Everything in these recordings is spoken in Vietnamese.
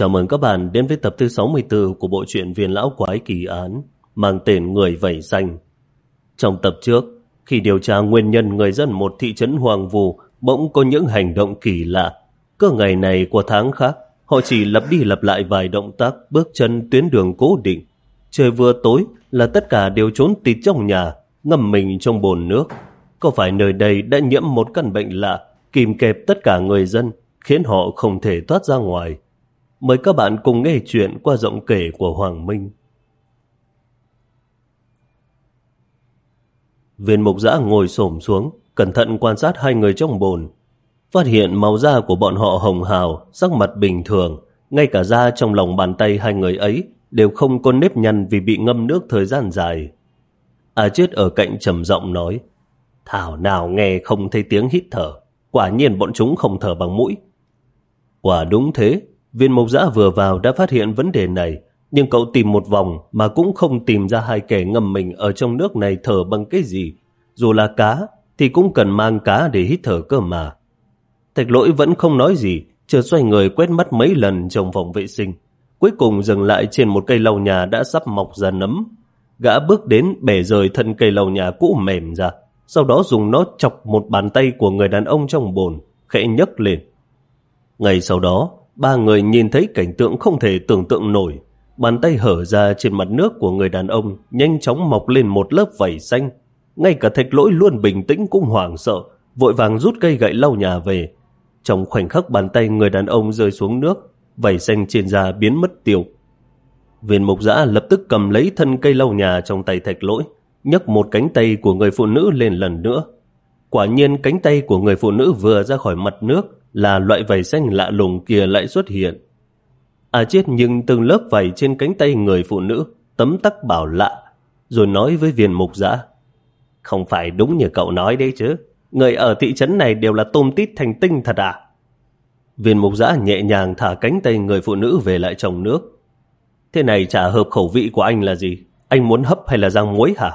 Chào mừng các bạn đến với tập thứ 64 của bộ truyện Viên Lão Quái Kỳ Án mang tên Người Vẩy Xanh. Trong tập trước, khi điều tra nguyên nhân người dân một thị trấn Hoàng Vù bỗng có những hành động kỳ lạ. Cơ ngày này qua tháng khác, họ chỉ lặp đi lặp lại vài động tác bước chân tuyến đường cố định. Trời vừa tối là tất cả đều trốn tịt trong nhà, ngâm mình trong bồn nước. Có phải nơi đây đã nhiễm một căn bệnh lạ, kìm kẹp tất cả người dân, khiến họ không thể thoát ra ngoài? Mời các bạn cùng nghe chuyện qua giọng kể của Hoàng Minh. Viên mục giã ngồi xổm xuống, cẩn thận quan sát hai người trong bồn. Phát hiện màu da của bọn họ hồng hào, sắc mặt bình thường, ngay cả da trong lòng bàn tay hai người ấy đều không có nếp nhăn vì bị ngâm nước thời gian dài. À chết ở cạnh trầm giọng nói, Thảo nào nghe không thấy tiếng hít thở, quả nhiên bọn chúng không thở bằng mũi. Quả đúng thế, viên mộc giã vừa vào đã phát hiện vấn đề này, nhưng cậu tìm một vòng mà cũng không tìm ra hai kẻ ngầm mình ở trong nước này thở bằng cái gì. Dù là cá thì cũng cần mang cá để hít thở cơ mà. Thạch lỗi vẫn không nói gì, chờ xoay người quét mắt mấy lần trong phòng vệ sinh. Cuối cùng dừng lại trên một cây lau nhà đã sắp mọc ra nấm. Gã bước đến bẻ rời thân cây lau nhà cũ mềm ra, sau đó dùng nó chọc một bàn tay của người đàn ông trong bồn, khẽ nhấc lên. Ngày sau đó, ba người nhìn thấy cảnh tượng không thể tưởng tượng nổi. Bàn tay hở ra trên mặt nước của người đàn ông nhanh chóng mọc lên một lớp vảy xanh. Ngay cả thạch lỗi luôn bình tĩnh cũng hoảng sợ, vội vàng rút cây gậy lau nhà về. Trong khoảnh khắc bàn tay người đàn ông rơi xuống nước, vảy xanh trên da biến mất tiêu. Viên mục giã lập tức cầm lấy thân cây lau nhà trong tay thạch lỗi, nhấc một cánh tay của người phụ nữ lên lần nữa. Quả nhiên cánh tay của người phụ nữ vừa ra khỏi mặt nước là loại vảy xanh lạ lùng kia lại xuất hiện. À chết nhưng từng lớp vảy trên cánh tay người phụ nữ tấm tắc bảo lạ, rồi nói với viên mục giã. Không phải đúng như cậu nói đấy chứ, người ở thị trấn này đều là tôm tít thành tinh thật à? Viên mục giã nhẹ nhàng thả cánh tay người phụ nữ về lại trong nước. Thế này chả hợp khẩu vị của anh là gì? Anh muốn hấp hay là rang muối hả?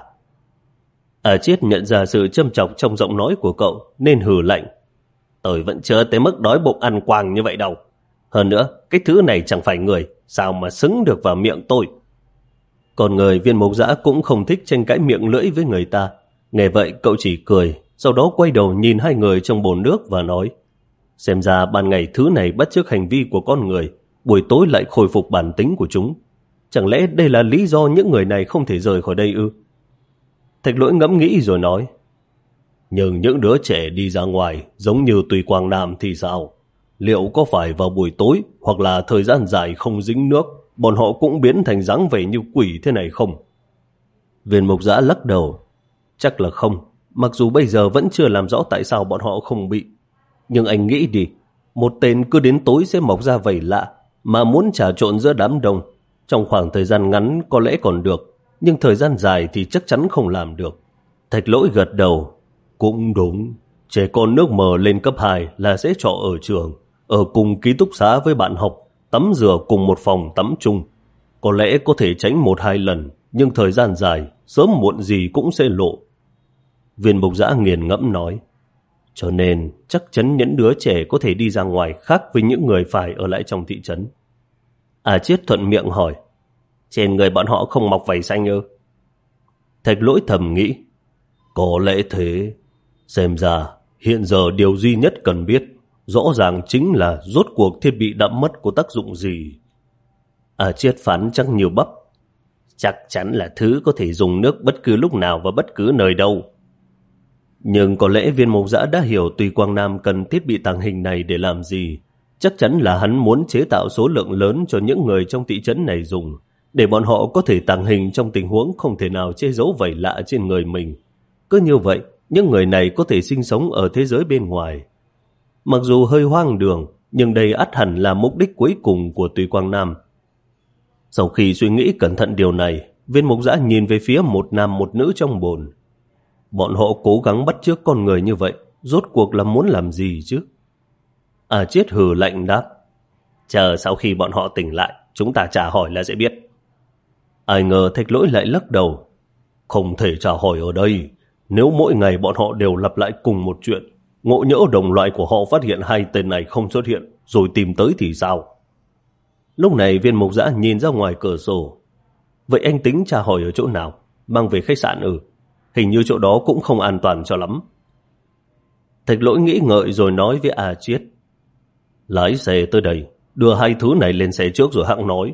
À chết nhận ra sự châm chọc trong giọng nói của cậu nên hử lạnh. Tôi vẫn chưa tới mức đói bụng ăn quàng như vậy đâu. Hơn nữa, cái thứ này chẳng phải người, sao mà xứng được vào miệng tôi. Còn người viên mộc dã cũng không thích tranh cãi miệng lưỡi với người ta. Nghe vậy cậu chỉ cười, sau đó quay đầu nhìn hai người trong bồn nước và nói Xem ra ban ngày thứ này bắt chước hành vi của con người, buổi tối lại khôi phục bản tính của chúng. Chẳng lẽ đây là lý do những người này không thể rời khỏi đây ư? Thạch lỗi ngẫm nghĩ rồi nói nhưng những đứa trẻ đi ra ngoài giống như Tùy Quang Nam thì sao? Liệu có phải vào buổi tối hoặc là thời gian dài không dính nước, bọn họ cũng biến thành dáng vẻ như quỷ thế này không? Viên mục giã lắc đầu. Chắc là không. Mặc dù bây giờ vẫn chưa làm rõ tại sao bọn họ không bị. Nhưng anh nghĩ đi, Một tên cứ đến tối sẽ mọc ra vầy lạ, Mà muốn trà trộn giữa đám đông, Trong khoảng thời gian ngắn có lẽ còn được, Nhưng thời gian dài thì chắc chắn không làm được. Thạch lỗi gật đầu. Cũng đúng, Trẻ con nước mờ lên cấp 2 là sẽ trọ ở trường, Ở cùng ký túc xá với bạn học, Tắm rửa cùng một phòng tắm chung Có lẽ có thể tránh một hai lần, Nhưng thời gian dài, Sớm muộn gì cũng sẽ lộ Viên bục giã nghiền ngẫm nói, Cho nên, chắc chắn những đứa trẻ có thể đi ra ngoài khác với những người phải ở lại trong thị trấn. À chiết thuận miệng hỏi, Trên người bọn họ không mọc vảy xanh ư? Thạch lỗi thầm nghĩ, Có lẽ thế Xem ra hiện giờ điều duy nhất cần biết rõ ràng chính là rốt cuộc thiết bị đã mất có tác dụng gì. À chiết phán chắc nhiều bắp. Chắc chắn là thứ có thể dùng nước bất cứ lúc nào và bất cứ nơi đâu. Nhưng có lẽ viên mộc giã đã hiểu Tùy Quang Nam cần thiết bị tàng hình này để làm gì. Chắc chắn là hắn muốn chế tạo số lượng lớn cho những người trong thị trấn này dùng, để bọn họ có thể tàng hình trong tình huống không thể nào che giấu vảy lạ trên người mình. Cứ như vậy, những người này có thể sinh sống ở thế giới bên ngoài. Mặc dù hơi hoang đường, nhưng đây ắt hẳn là mục đích cuối cùng của Tùy Quang Nam. Sau khi suy nghĩ cẩn thận điều này, viên mục giã nhìn về phía một nam một nữ trong bồn. Bọn họ cố gắng bắt chước con người như vậy, rốt cuộc là muốn làm gì chứ? À chết hừ lạnh đáp. Chờ sau khi bọn họ tỉnh lại, chúng ta trả hỏi là sẽ biết. Ai ngờ thạch lỗi lại lắc đầu. Không thể trả hỏi ở đây. Nếu mỗi ngày bọn họ đều lặp lại cùng một chuyện, ngộ nhỡ đồng loại của họ phát hiện hai tên này không xuất hiện, rồi tìm tới thì sao? Lúc này viên mục giã nhìn ra ngoài cửa sổ. Vậy anh tính tra hỏi ở chỗ nào? Mang về khách sạn ừ. Hình như chỗ đó cũng không an toàn cho lắm. Thạch lỗi nghĩ ngợi rồi nói với A Chiết. Lái xe tới đây, đưa hai thứ này lên xe trước rồi hãng nói.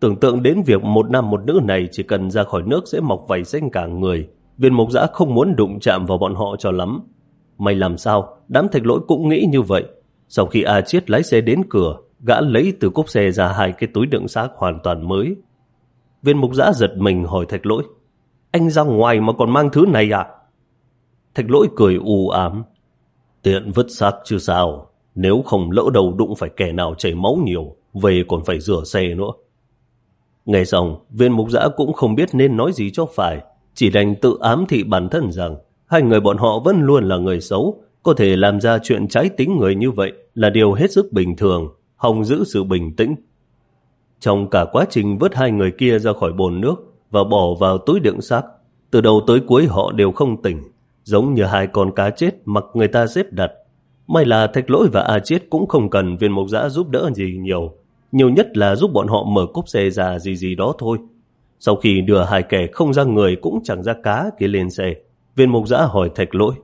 Tưởng tượng đến việc một nam một nữ này chỉ cần ra khỏi nước sẽ mọc vảy xanh cả người. Viên mục giã không muốn đụng chạm vào bọn họ cho lắm. May làm sao, đám thạch lỗi cũng nghĩ như vậy. Sau khi A Chiết lái xe đến cửa, gã lấy từ cốp xe ra hai cái túi đựng xác hoàn toàn mới. Viên mục giã giật mình hỏi thạch lỗi. Anh ra ngoài mà còn mang thứ này à? Thạch lỗi cười u ám. Tiện vứt xác chứ sao. Nếu không lỡ đầu đụng phải kẻ nào chảy máu nhiều, về còn phải rửa xe nữa. Nghe xong, viên mục giã cũng không biết nên nói gì cho phải, chỉ đành tự ám thị bản thân rằng hai người bọn họ vẫn luôn là người xấu, có thể làm ra chuyện trái tính người như vậy là điều hết sức bình thường, hòng giữ sự bình tĩnh. Trong cả quá trình vớt hai người kia ra khỏi bồn nước và bỏ vào túi đựng xác, từ đầu tới cuối họ đều không tỉnh, giống như hai con cá chết mặc người ta xếp đặt. May là Thạch Lỗi và A Chiết cũng không cần viên mộc giã giúp đỡ gì nhiều, nhiều nhất là giúp bọn họ mở cốp xe ra gì gì đó thôi. Sau khi đưa hai kẻ không ra người cũng chẳng ra cá kia lên xe, viên mục giã hỏi thạch lỗi.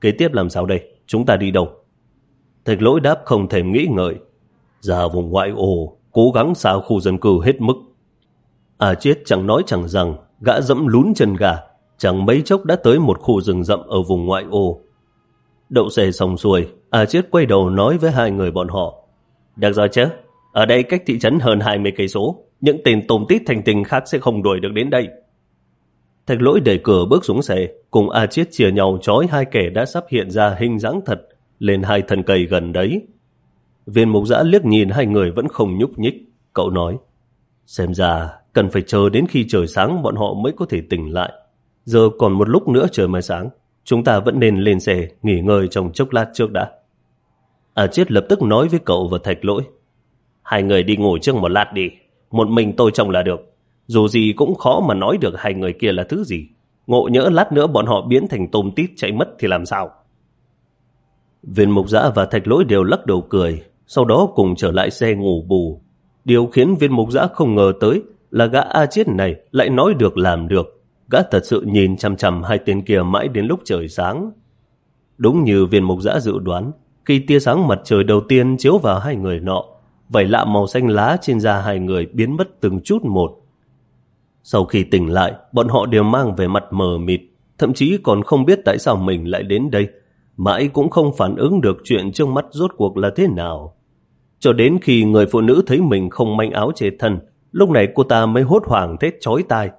Kế tiếp làm sao đây? Chúng ta đi đâu? Thạch lỗi đáp không thèm nghĩ ngợi. Ra vùng ngoại ô, cố gắng xa khu dân cư hết mức. À chết chẳng nói chẳng rằng, gã dẫm lún chân gà, chẳng mấy chốc đã tới một khu rừng rậm ở vùng ngoại ô. Đậu xe xong xuôi, à chết quay đầu nói với hai người bọn họ. Được rồi chứ, ở đây cách thị trấn hơn 20 cây số, những tên tôm tít thành tình khác sẽ không đuổi được đến đây. Thạch lỗi đẩy cửa bước xuống xe, cùng A Chiết chia nhau trói hai kẻ đã sắp hiện ra hình dáng thật lên hai thân cây gần đấy. Viên mục giã liếc nhìn hai người vẫn không nhúc nhích. Cậu nói, xem ra cần phải chờ đến khi trời sáng bọn họ mới có thể tỉnh lại. Giờ còn một lúc nữa trời mới sáng, chúng ta vẫn nên lên xe nghỉ ngơi trong chốc lát trước đã. A Chiết lập tức nói với cậu và thạch lỗi. Hai người đi ngủ trước một lát đi. Một mình tôi trông là được. Dù gì cũng khó mà nói được hai người kia là thứ gì. Ngộ nhỡ lát nữa bọn họ biến thành tôm tít chạy mất thì làm sao? Viên mục giã và thạch lỗi đều lắc đầu cười. Sau đó cùng trở lại xe ngủ bù. Điều khiến viên mục giã không ngờ tới là gã A Chiết này lại nói được làm được. Gã thật sự nhìn chăm chăm hai tên kia mãi đến lúc trời sáng. Đúng như viên mục giã dự đoán, khi tia sáng mặt trời đầu tiên chiếu vào hai người nọ, vảy lạ màu xanh lá trên da hai người biến mất từng chút một. Sau khi tỉnh lại, bọn họ đều mang về mặt mờ mịt, thậm chí còn không biết tại sao mình lại đến đây. Mãi cũng không phản ứng được chuyện trước mắt rốt cuộc là thế nào. Cho đến khi người phụ nữ thấy mình không manh áo che thân, lúc này cô ta mới hốt hoảng thét chói tai.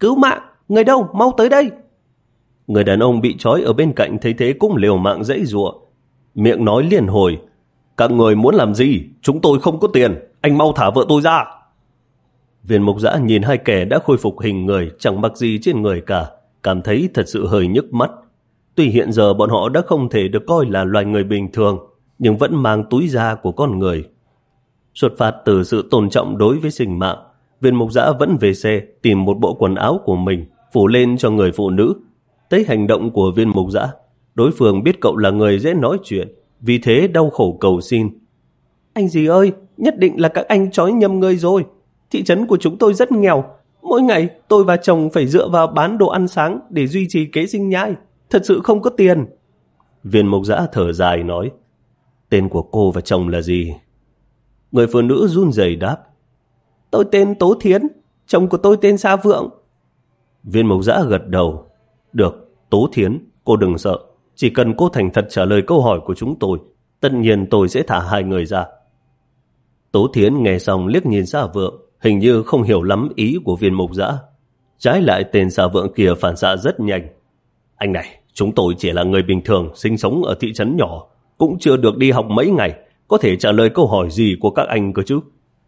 Cứu mạng! Người đâu? Mau tới đây! Người đàn ông bị trói ở bên cạnh thấy thế cũng liều mạng dãy ruộng. Miệng nói liền hồi, các người muốn làm gì? Chúng tôi không có tiền. Anh mau thả vợ tôi ra. Viên mục giã nhìn hai kẻ đã khôi phục hình người chẳng mặc gì trên người cả. Cảm thấy thật sự hơi nhức mắt. Tuy hiện giờ bọn họ đã không thể được coi là loài người bình thường, nhưng vẫn mang túi da của con người. Xuất phát từ sự tôn trọng đối với sinh mạng, viên mục giã vẫn về xe tìm một bộ quần áo của mình phủ lên cho người phụ nữ. Thấy hành động của viên mục giã, đối phương biết cậu là người dễ nói chuyện, vì thế đau khổ cầu xin. Anh gì ơi, nhất định là các anh trói nhầm người rồi. Thị trấn của chúng tôi rất nghèo. Mỗi ngày tôi và chồng phải dựa vào bán đồ ăn sáng để duy trì kế sinh nhai. Thật sự không có tiền. Viên mộc giã thở dài nói. Tên của cô và chồng là gì? Người phụ nữ run rẩy đáp. Tôi tên Tố Thiến, chồng của tôi tên Sa Vượng. Viên mộc giã gật đầu. Được, Tố Thiến, cô đừng sợ. Chỉ cần cô thành thật trả lời câu hỏi của chúng tôi, tất nhiên tôi sẽ thả hai người ra. Tố Thiến nghe xong liếc nhìn xa vượng, hình như không hiểu lắm ý của viên mục giã. Trái lại tên xa vượng kia phản xạ rất nhanh. Anh này, chúng tôi chỉ là người bình thường sinh sống ở thị trấn nhỏ, cũng chưa được đi học mấy ngày, có thể trả lời câu hỏi gì của các anh cơ chứ.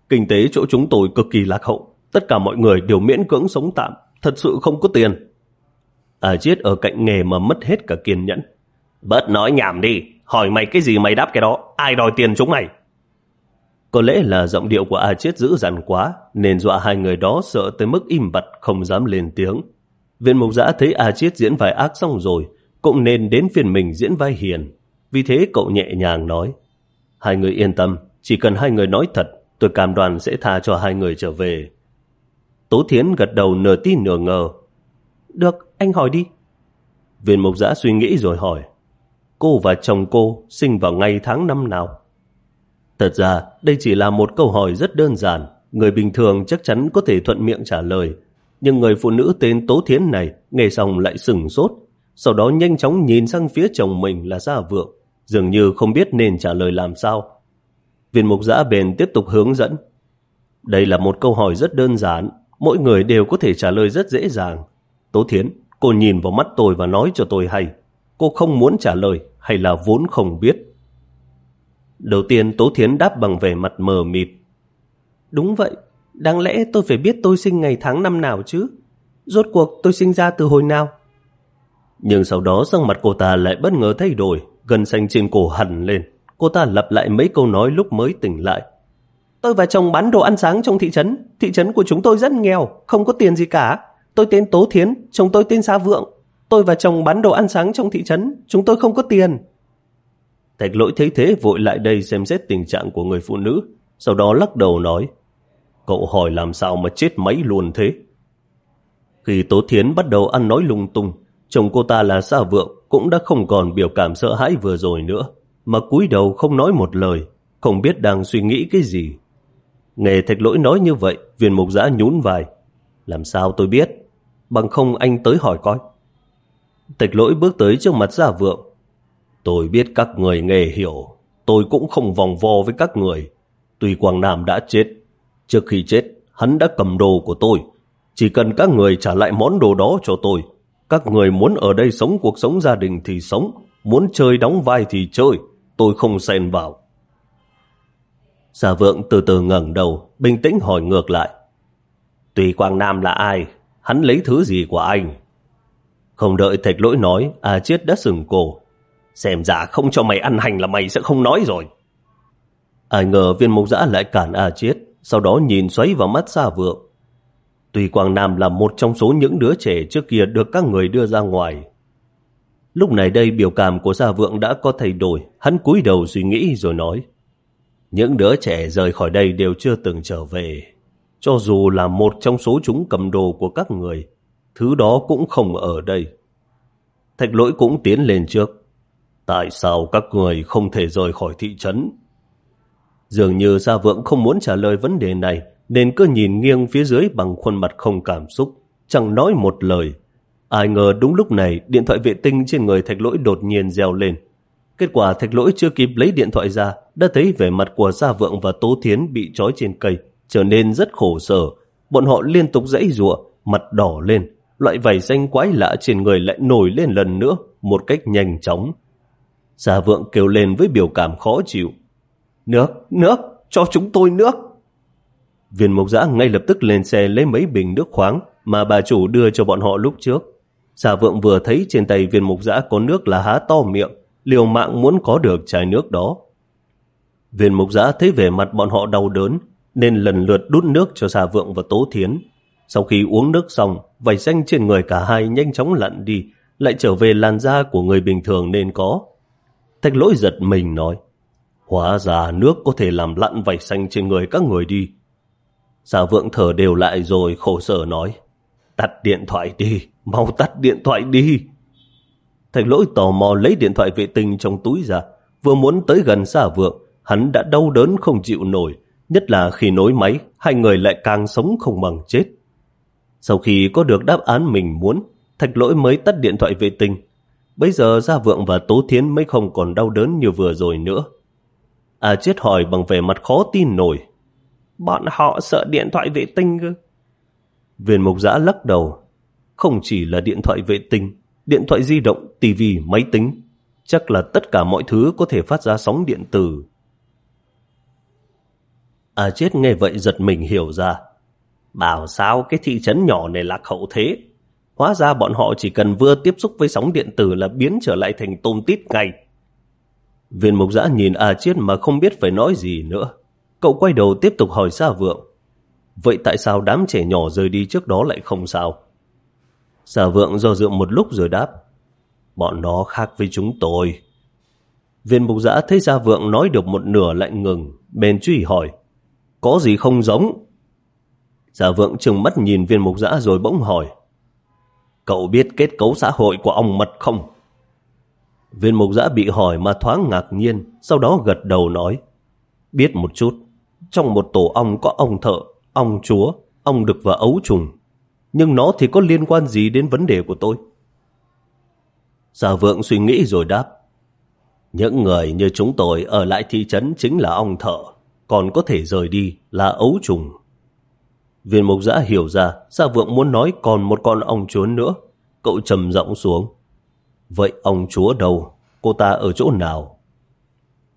Kinh tế chỗ chúng tôi cực kỳ lạc hậu, tất cả mọi người đều miễn cưỡng sống tạm, thật sự không có tiền. À chết ở cạnh nghề mà mất hết cả kiên nhẫn. Bớt nói nhảm đi, hỏi mày cái gì mày đáp cái đó, ai đòi tiền chúng mày? Có lẽ là giọng điệu của A Chiết dữ dằn quá, nên dọa hai người đó sợ tới mức im bặt không dám lên tiếng. Viên mục giã thấy A Chiết diễn vai ác xong rồi, cũng nên đến phiền mình diễn vai hiền. Vì thế cậu nhẹ nhàng nói, hai người yên tâm, chỉ cần hai người nói thật, tôi cam đoan sẽ tha cho hai người trở về. Tố Thiến gật đầu nửa tin nửa ngờ. Được, anh hỏi đi. Viên mục giã suy nghĩ rồi hỏi. Cô và chồng cô sinh vào ngày tháng năm nào? Thật ra, đây chỉ là một câu hỏi rất đơn giản. Người bình thường chắc chắn có thể thuận miệng trả lời. Nhưng người phụ nữ tên Tố Thiến này nghe xong lại sừng sốt. Sau đó nhanh chóng nhìn sang phía chồng mình là Gia Vượng. Dường như không biết nên trả lời làm sao. Viên mục giã bền tiếp tục hướng dẫn. Đây là một câu hỏi rất đơn giản. Mỗi người đều có thể trả lời rất dễ dàng. Tố Thiến, cô nhìn vào mắt tôi và nói cho tôi hay. Cô không muốn trả lời hay là vốn không biết? Đầu tiên Tố Thiến đáp bằng vẻ mặt mờ mịt. Đúng vậy, đáng lẽ tôi phải biết tôi sinh ngày tháng năm nào chứ? Rốt cuộc tôi sinh ra từ hồi nào? Nhưng sau đó sang mặt cô ta lại bất ngờ thay đổi, gần xanh trên cổ hẳn lên. Cô ta lặp lại mấy câu nói lúc mới tỉnh lại. Tôi và chồng bán đồ ăn sáng trong thị trấn. Thị trấn của chúng tôi rất nghèo, không có tiền gì cả. Tôi tên Tố Thiến, chồng tôi tên Sa Vượng. Tôi và chồng bán đồ ăn sáng trong thị trấn, chúng tôi không có tiền. Thạch lỗi thấy thế vội lại đây xem xét tình trạng của người phụ nữ, sau đó lắc đầu nói, cậu hỏi làm sao mà chết máy luôn thế? Khi Tố Thiến bắt đầu ăn nói lung tung, chồng cô ta là Sa Vượng cũng đã không còn biểu cảm sợ hãi vừa rồi nữa, mà cúi đầu không nói một lời, không biết đang suy nghĩ cái gì. Nghe thạch lỗi nói như vậy, viên mục giã nhún vai. Làm sao tôi biết? Bằng không anh tới hỏi coi. Tịch lỗi bước tới trước mặt giả Vượng. Tôi biết các người nghề hiểu, tôi cũng không vòng vo với các người. Tuy Quang Nam đã chết, trước khi chết, hắn đã cầm đồ của tôi. Chỉ cần các người trả lại món đồ đó cho tôi. Các người muốn ở đây sống cuộc sống gia đình thì sống, muốn chơi đóng vai thì chơi, tôi không xen vào. Gia Vượng từ từ ngẩng đầu, bình tĩnh hỏi ngược lại. Tùy Quang Nam là ai, hắn lấy thứ gì của anh? Không đợi thạch lỗi nói, A Chiết đã sừng cổ. Xem ra không cho mày ăn hành là mày sẽ không nói rồi. Ai ngờ viên mục giã lại cản A Chiết, sau đó nhìn xoáy vào mắt xa vượng. Tuy Quang Nam là một trong số những đứa trẻ trước kia được các người đưa ra ngoài. Lúc này đây biểu cảm của Gia Vượng đã có thay đổi, hắn cúi đầu suy nghĩ rồi nói. Những đứa trẻ rời khỏi đây đều chưa từng trở về. Cho dù là một trong số chúng cầm đồ của các người, thứ đó cũng không ở đây. Thạch lỗi cũng tiến lên trước. Tại sao các người không thể rời khỏi thị trấn? Dường như Gia Vượng không muốn trả lời vấn đề này, nên cứ nhìn nghiêng phía dưới bằng khuôn mặt không cảm xúc, chẳng nói một lời. Ai ngờ đúng lúc này, điện thoại vệ tinh trên người thạch lỗi đột nhiên reo lên. Kết quả thạch lỗi chưa kịp lấy điện thoại ra, đã thấy vẻ mặt của Gia Vượng và Tố Thiến bị trói trên cây, trở nên rất khổ sở. Bọn họ liên tục dãy ruộng, mặt đỏ lên, loại vảy xanh quái lạ trên người lại nổi lên lần nữa một cách nhanh chóng. Gia vượng kêu lên với biểu cảm khó chịu. Nước, nước, cho chúng tôi nước. Viên mộc giã ngay lập tức lên xe lấy mấy bình nước khoáng mà bà chủ đưa cho bọn họ lúc trước. Gia vượng vừa thấy trên tay viên mục giã có nước là há to miệng, liều mạng muốn có được chai nước đó. Viên mục giã thấy vẻ mặt bọn họ đau đớn, nên lần lượt đút nước cho Gia vượng và Tố Thiến. Sau khi uống nước xong, vảy xanh trên người cả hai nhanh chóng lặn đi, lại trở về làn da của người bình thường nên có. Thạch lỗi giật mình nói, hóa ra nước có thể làm lặn vảy xanh trên người các người đi. Giả vượng thở đều lại rồi khổ sở nói, tắt điện thoại đi, mau tắt điện thoại đi. Thạch lỗi tò mò lấy điện thoại vệ tinh trong túi ra, vừa muốn tới gần giả vượng, hắn đã đau đớn không chịu nổi, nhất là khi nối máy, hai người lại càng sống không bằng chết. Sau khi có được đáp án mình muốn, thạch lỗi mới tắt điện thoại vệ tinh. Bây giờ Gia Vượng và Tố Thiến mới không còn đau đớn như vừa rồi nữa. À chết hỏi bằng vẻ mặt khó tin nổi. Bọn họ sợ điện thoại vệ tinh cơ. Viên mục giã lắc đầu. Không chỉ là điện thoại vệ tinh, điện thoại di động, tivi, máy tính. Chắc là tất cả mọi thứ có thể phát ra sóng điện tử. À chết nghe vậy giật mình hiểu ra. Bảo sao cái thị trấn nhỏ này lạc hậu thế? Hóa ra bọn họ chỉ cần vừa tiếp xúc với sóng điện tử là biến trở lại thành tôm tít ngay. Viên mục giã nhìn A Chiết mà không biết phải nói gì nữa. Cậu quay đầu tiếp tục hỏi Sa Vượng. Vậy tại sao đám trẻ nhỏ rời đi trước đó lại không sao? Sa Vượng do dự một lúc rồi đáp. Bọn nó khác với chúng tôi. Viên mục giã thấy Sa Vượng nói được một nửa lại ngừng, bền truy hỏi. có gì không giống? Giả vượng trừng mắt nhìn viên mục giã rồi bỗng hỏi. Cậu biết kết cấu xã hội của ông Mật không? Viên mục giã bị hỏi mà thoáng ngạc nhiên, sau đó gật đầu nói. Biết một chút, trong một tổ ong có ong thợ, ong chúa, ong đực và ấu trùng. Nhưng nó thì có liên quan gì đến vấn đề của tôi? Giả vượng suy nghĩ rồi đáp. Những người như chúng tôi ở lại thị trấn chính là ong thợ, còn có thể rời đi là ấu trùng. Viên mục giã hiểu ra, Sa Vượng muốn nói còn một con ong chúa nữa. Cậu trầm giọng xuống. Vậy ông chúa đâu? Cô ta ở chỗ nào?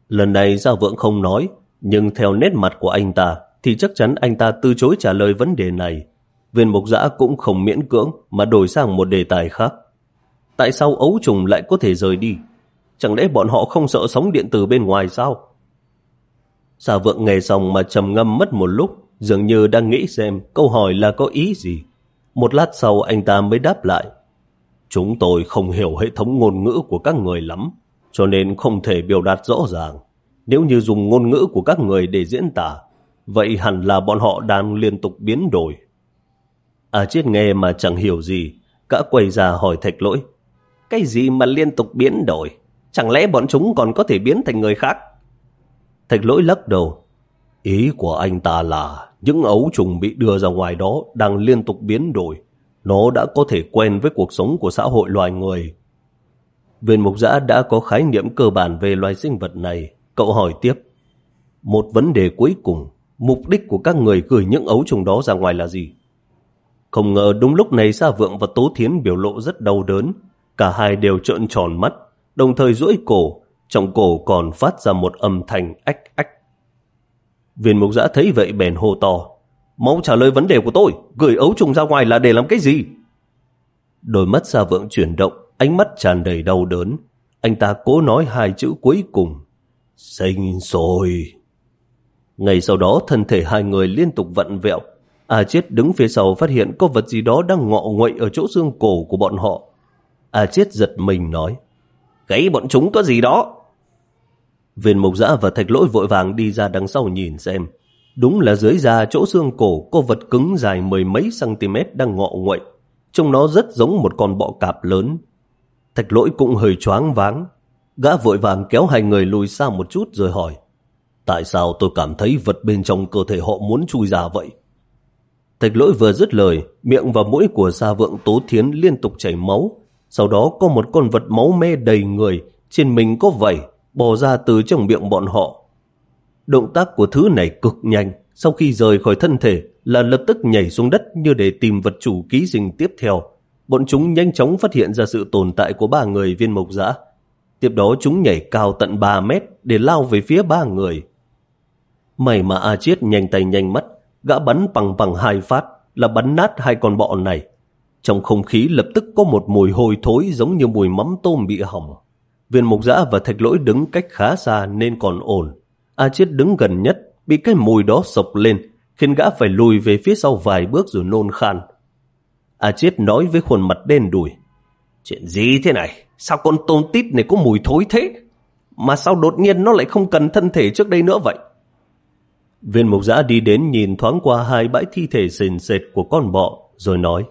Lần này Sa Vượng không nói, nhưng theo nét mặt của anh ta thì chắc chắn anh ta từ chối trả lời vấn đề này. Viên mục giã cũng không miễn cưỡng mà đổi sang một đề tài khác. Tại sao ấu trùng lại có thể rời đi? Chẳng lẽ bọn họ không sợ sóng điện tử bên ngoài sao? Sa vượng nghe xong mà trầm ngâm mất một lúc, dường như đang nghĩ xem câu hỏi là có ý gì. Một lát sau anh ta mới đáp lại. Chúng tôi không hiểu hệ thống ngôn ngữ của các người lắm, cho nên không thể biểu đạt rõ ràng. Nếu như dùng ngôn ngữ của các người để diễn tả, vậy hẳn là bọn họ đang liên tục biến đổi. À chết nghe mà chẳng hiểu gì, cả quay ra hỏi thạch lỗi. Cái gì mà liên tục biến đổi? Chẳng lẽ bọn chúng còn có thể biến thành người khác? Thạch lỗi lắc đầu. Ý của anh ta là những ấu trùng bị đưa ra ngoài đó đang liên tục biến đổi. Nó đã có thể quen với cuộc sống của xã hội loài người. Viên mục giã đã có khái niệm cơ bản về loài sinh vật này. Cậu hỏi tiếp. Một vấn đề cuối cùng, mục đích của các người gửi những ấu trùng đó ra ngoài là gì? Không ngờ đúng lúc này Sa Vượng và Tố Thiến biểu lộ rất đau đớn. Cả hai đều trợn tròn mắt, đồng thời duỗi cổ, trong cổ còn phát ra một âm thanh ách ách. Viên mục giã thấy vậy bèn hô to. Mau trả lời vấn đề của tôi, gửi ấu trùng ra ngoài là để làm cái gì? Đôi mắt Sa Vượng chuyển động, ánh mắt tràn đầy đau đớn. Anh ta cố nói hai chữ cuối cùng. Sinh rồi. Ngày sau đó thân thể hai người liên tục vặn vẹo. A Chết đứng phía sau phát hiện có vật gì đó đang ngọ nguậy ở chỗ xương cổ của bọn họ. A Chết giật mình nói. Cái bọn chúng có gì đó? Viên mục giã và thạch lỗi vội vàng đi ra đằng sau nhìn xem. Đúng là dưới da chỗ xương cổ có vật cứng dài mười mấy cm đang ngọ nguậy. Trông nó rất giống một con bọ cạp lớn. Thạch lỗi cũng hơi choáng váng. Gã vội vàng kéo hai người lùi xa một chút rồi hỏi. Tại sao tôi cảm thấy vật bên trong cơ thể họ muốn chui ra vậy? Thạch lỗi vừa dứt lời, miệng và mũi của Sa Vượng Tố Thiến liên tục chảy máu. Sau đó có một con vật máu me đầy người, trên mình có vảy, bò ra từ trong miệng bọn họ. Động tác của thứ này cực nhanh, sau khi rời khỏi thân thể là lập tức nhảy xuống đất như để tìm vật chủ ký sinh tiếp theo. Bọn chúng nhanh chóng phát hiện ra sự tồn tại của ba người viên mộc giã. Tiếp đó chúng nhảy cao tận 3 mét để lao về phía ba người. May mà A Chiết nhanh tay nhanh mắt, gã bắn bằng bằng hai phát là bắn nát hai con bọ này. Trong không khí lập tức có một mùi hôi thối giống như mùi mắm tôm bị hỏng. Viên mục giã và thạch lỗi đứng cách khá xa nên còn ổn. A Chiết đứng gần nhất, bị cái mùi đó sộc lên, khiến gã phải lùi về phía sau vài bước rồi nôn khan. A Chiết nói với khuôn mặt đen đùi. Chuyện gì thế này? Sao con tôm tít này có mùi thối thế? Mà sao đột nhiên nó lại không cần thân thể trước đây nữa vậy? Viên mục giã đi đến nhìn thoáng qua hai bãi thi thể sền sệt của con bọ, rồi nói.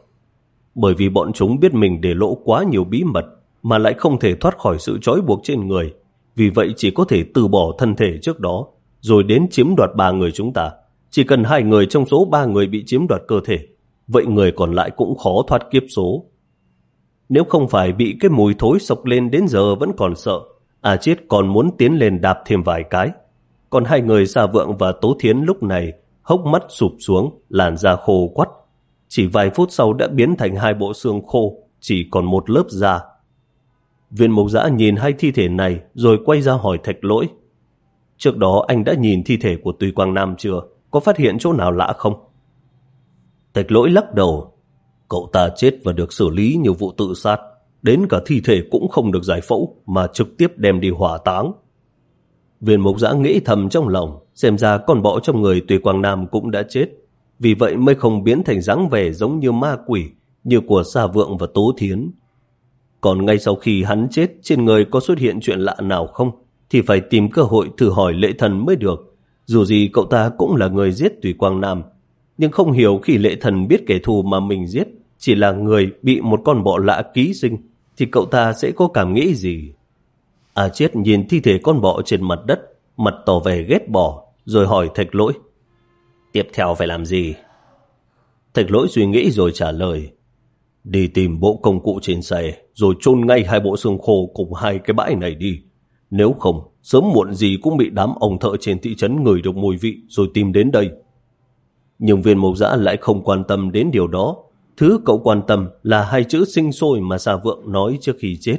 Bởi vì bọn chúng biết mình để lộ quá nhiều bí mật, mà lại không thể thoát khỏi sự trói buộc trên người. Vì vậy chỉ có thể từ bỏ thân thể trước đó, rồi đến chiếm đoạt ba người chúng ta. Chỉ cần hai người trong số ba người bị chiếm đoạt cơ thể, vậy người còn lại cũng khó thoát kiếp số. Nếu không phải bị cái mùi thối sộc lên đến giờ vẫn còn sợ, à chết còn muốn tiến lên đạp thêm vài cái. Còn hai người xa vượng và tố thiến lúc này hốc mắt sụp xuống, làn da khô quắt. Chỉ vài phút sau đã biến thành hai bộ xương khô, chỉ còn một lớp da. Viên mục giã nhìn hai thi thể này rồi quay ra hỏi thạch lỗi. Trước đó anh đã nhìn thi thể của Tùy Quang Nam chưa? Có phát hiện chỗ nào lạ không? Thạch lỗi lắc đầu. Cậu ta chết và được xử lý nhiều vụ tự sát. Đến cả thi thể cũng không được giải phẫu mà trực tiếp đem đi hỏa táng. Viên mục giã nghĩ thầm trong lòng, xem ra con bọ trong người Tùy Quang Nam cũng đã chết. Vì vậy mới không biến thành dáng vẻ giống như ma quỷ, như của Sa Vượng và Tố Thiến. Còn ngay sau khi hắn chết trên người có xuất hiện chuyện lạ nào không thì phải tìm cơ hội thử hỏi lệ thần mới được. Dù gì cậu ta cũng là người giết Tùy Quang Nam, nhưng không hiểu khi lệ thần biết kẻ thù mà mình giết chỉ là người bị một con bọ lạ ký sinh, thì cậu ta sẽ có cảm nghĩ gì? À chết nhìn thi thể con bọ trên mặt đất, mặt tỏ vẻ ghét bỏ, rồi hỏi thạch lỗi. Tiếp theo phải làm gì? Thạch lỗi suy nghĩ rồi trả lời. Đi tìm bộ công cụ trên xe, rồi chôn ngay hai bộ xương khô cùng hai cái bãi này đi. Nếu không, sớm muộn gì cũng bị đám ông thợ trên thị trấn ngửi được mùi vị rồi tìm đến đây. Nhưng viên mộc giã lại không quan tâm đến điều đó. Thứ cậu quan tâm là hai chữ sinh sôi mà Sa Vượng nói trước khi chết.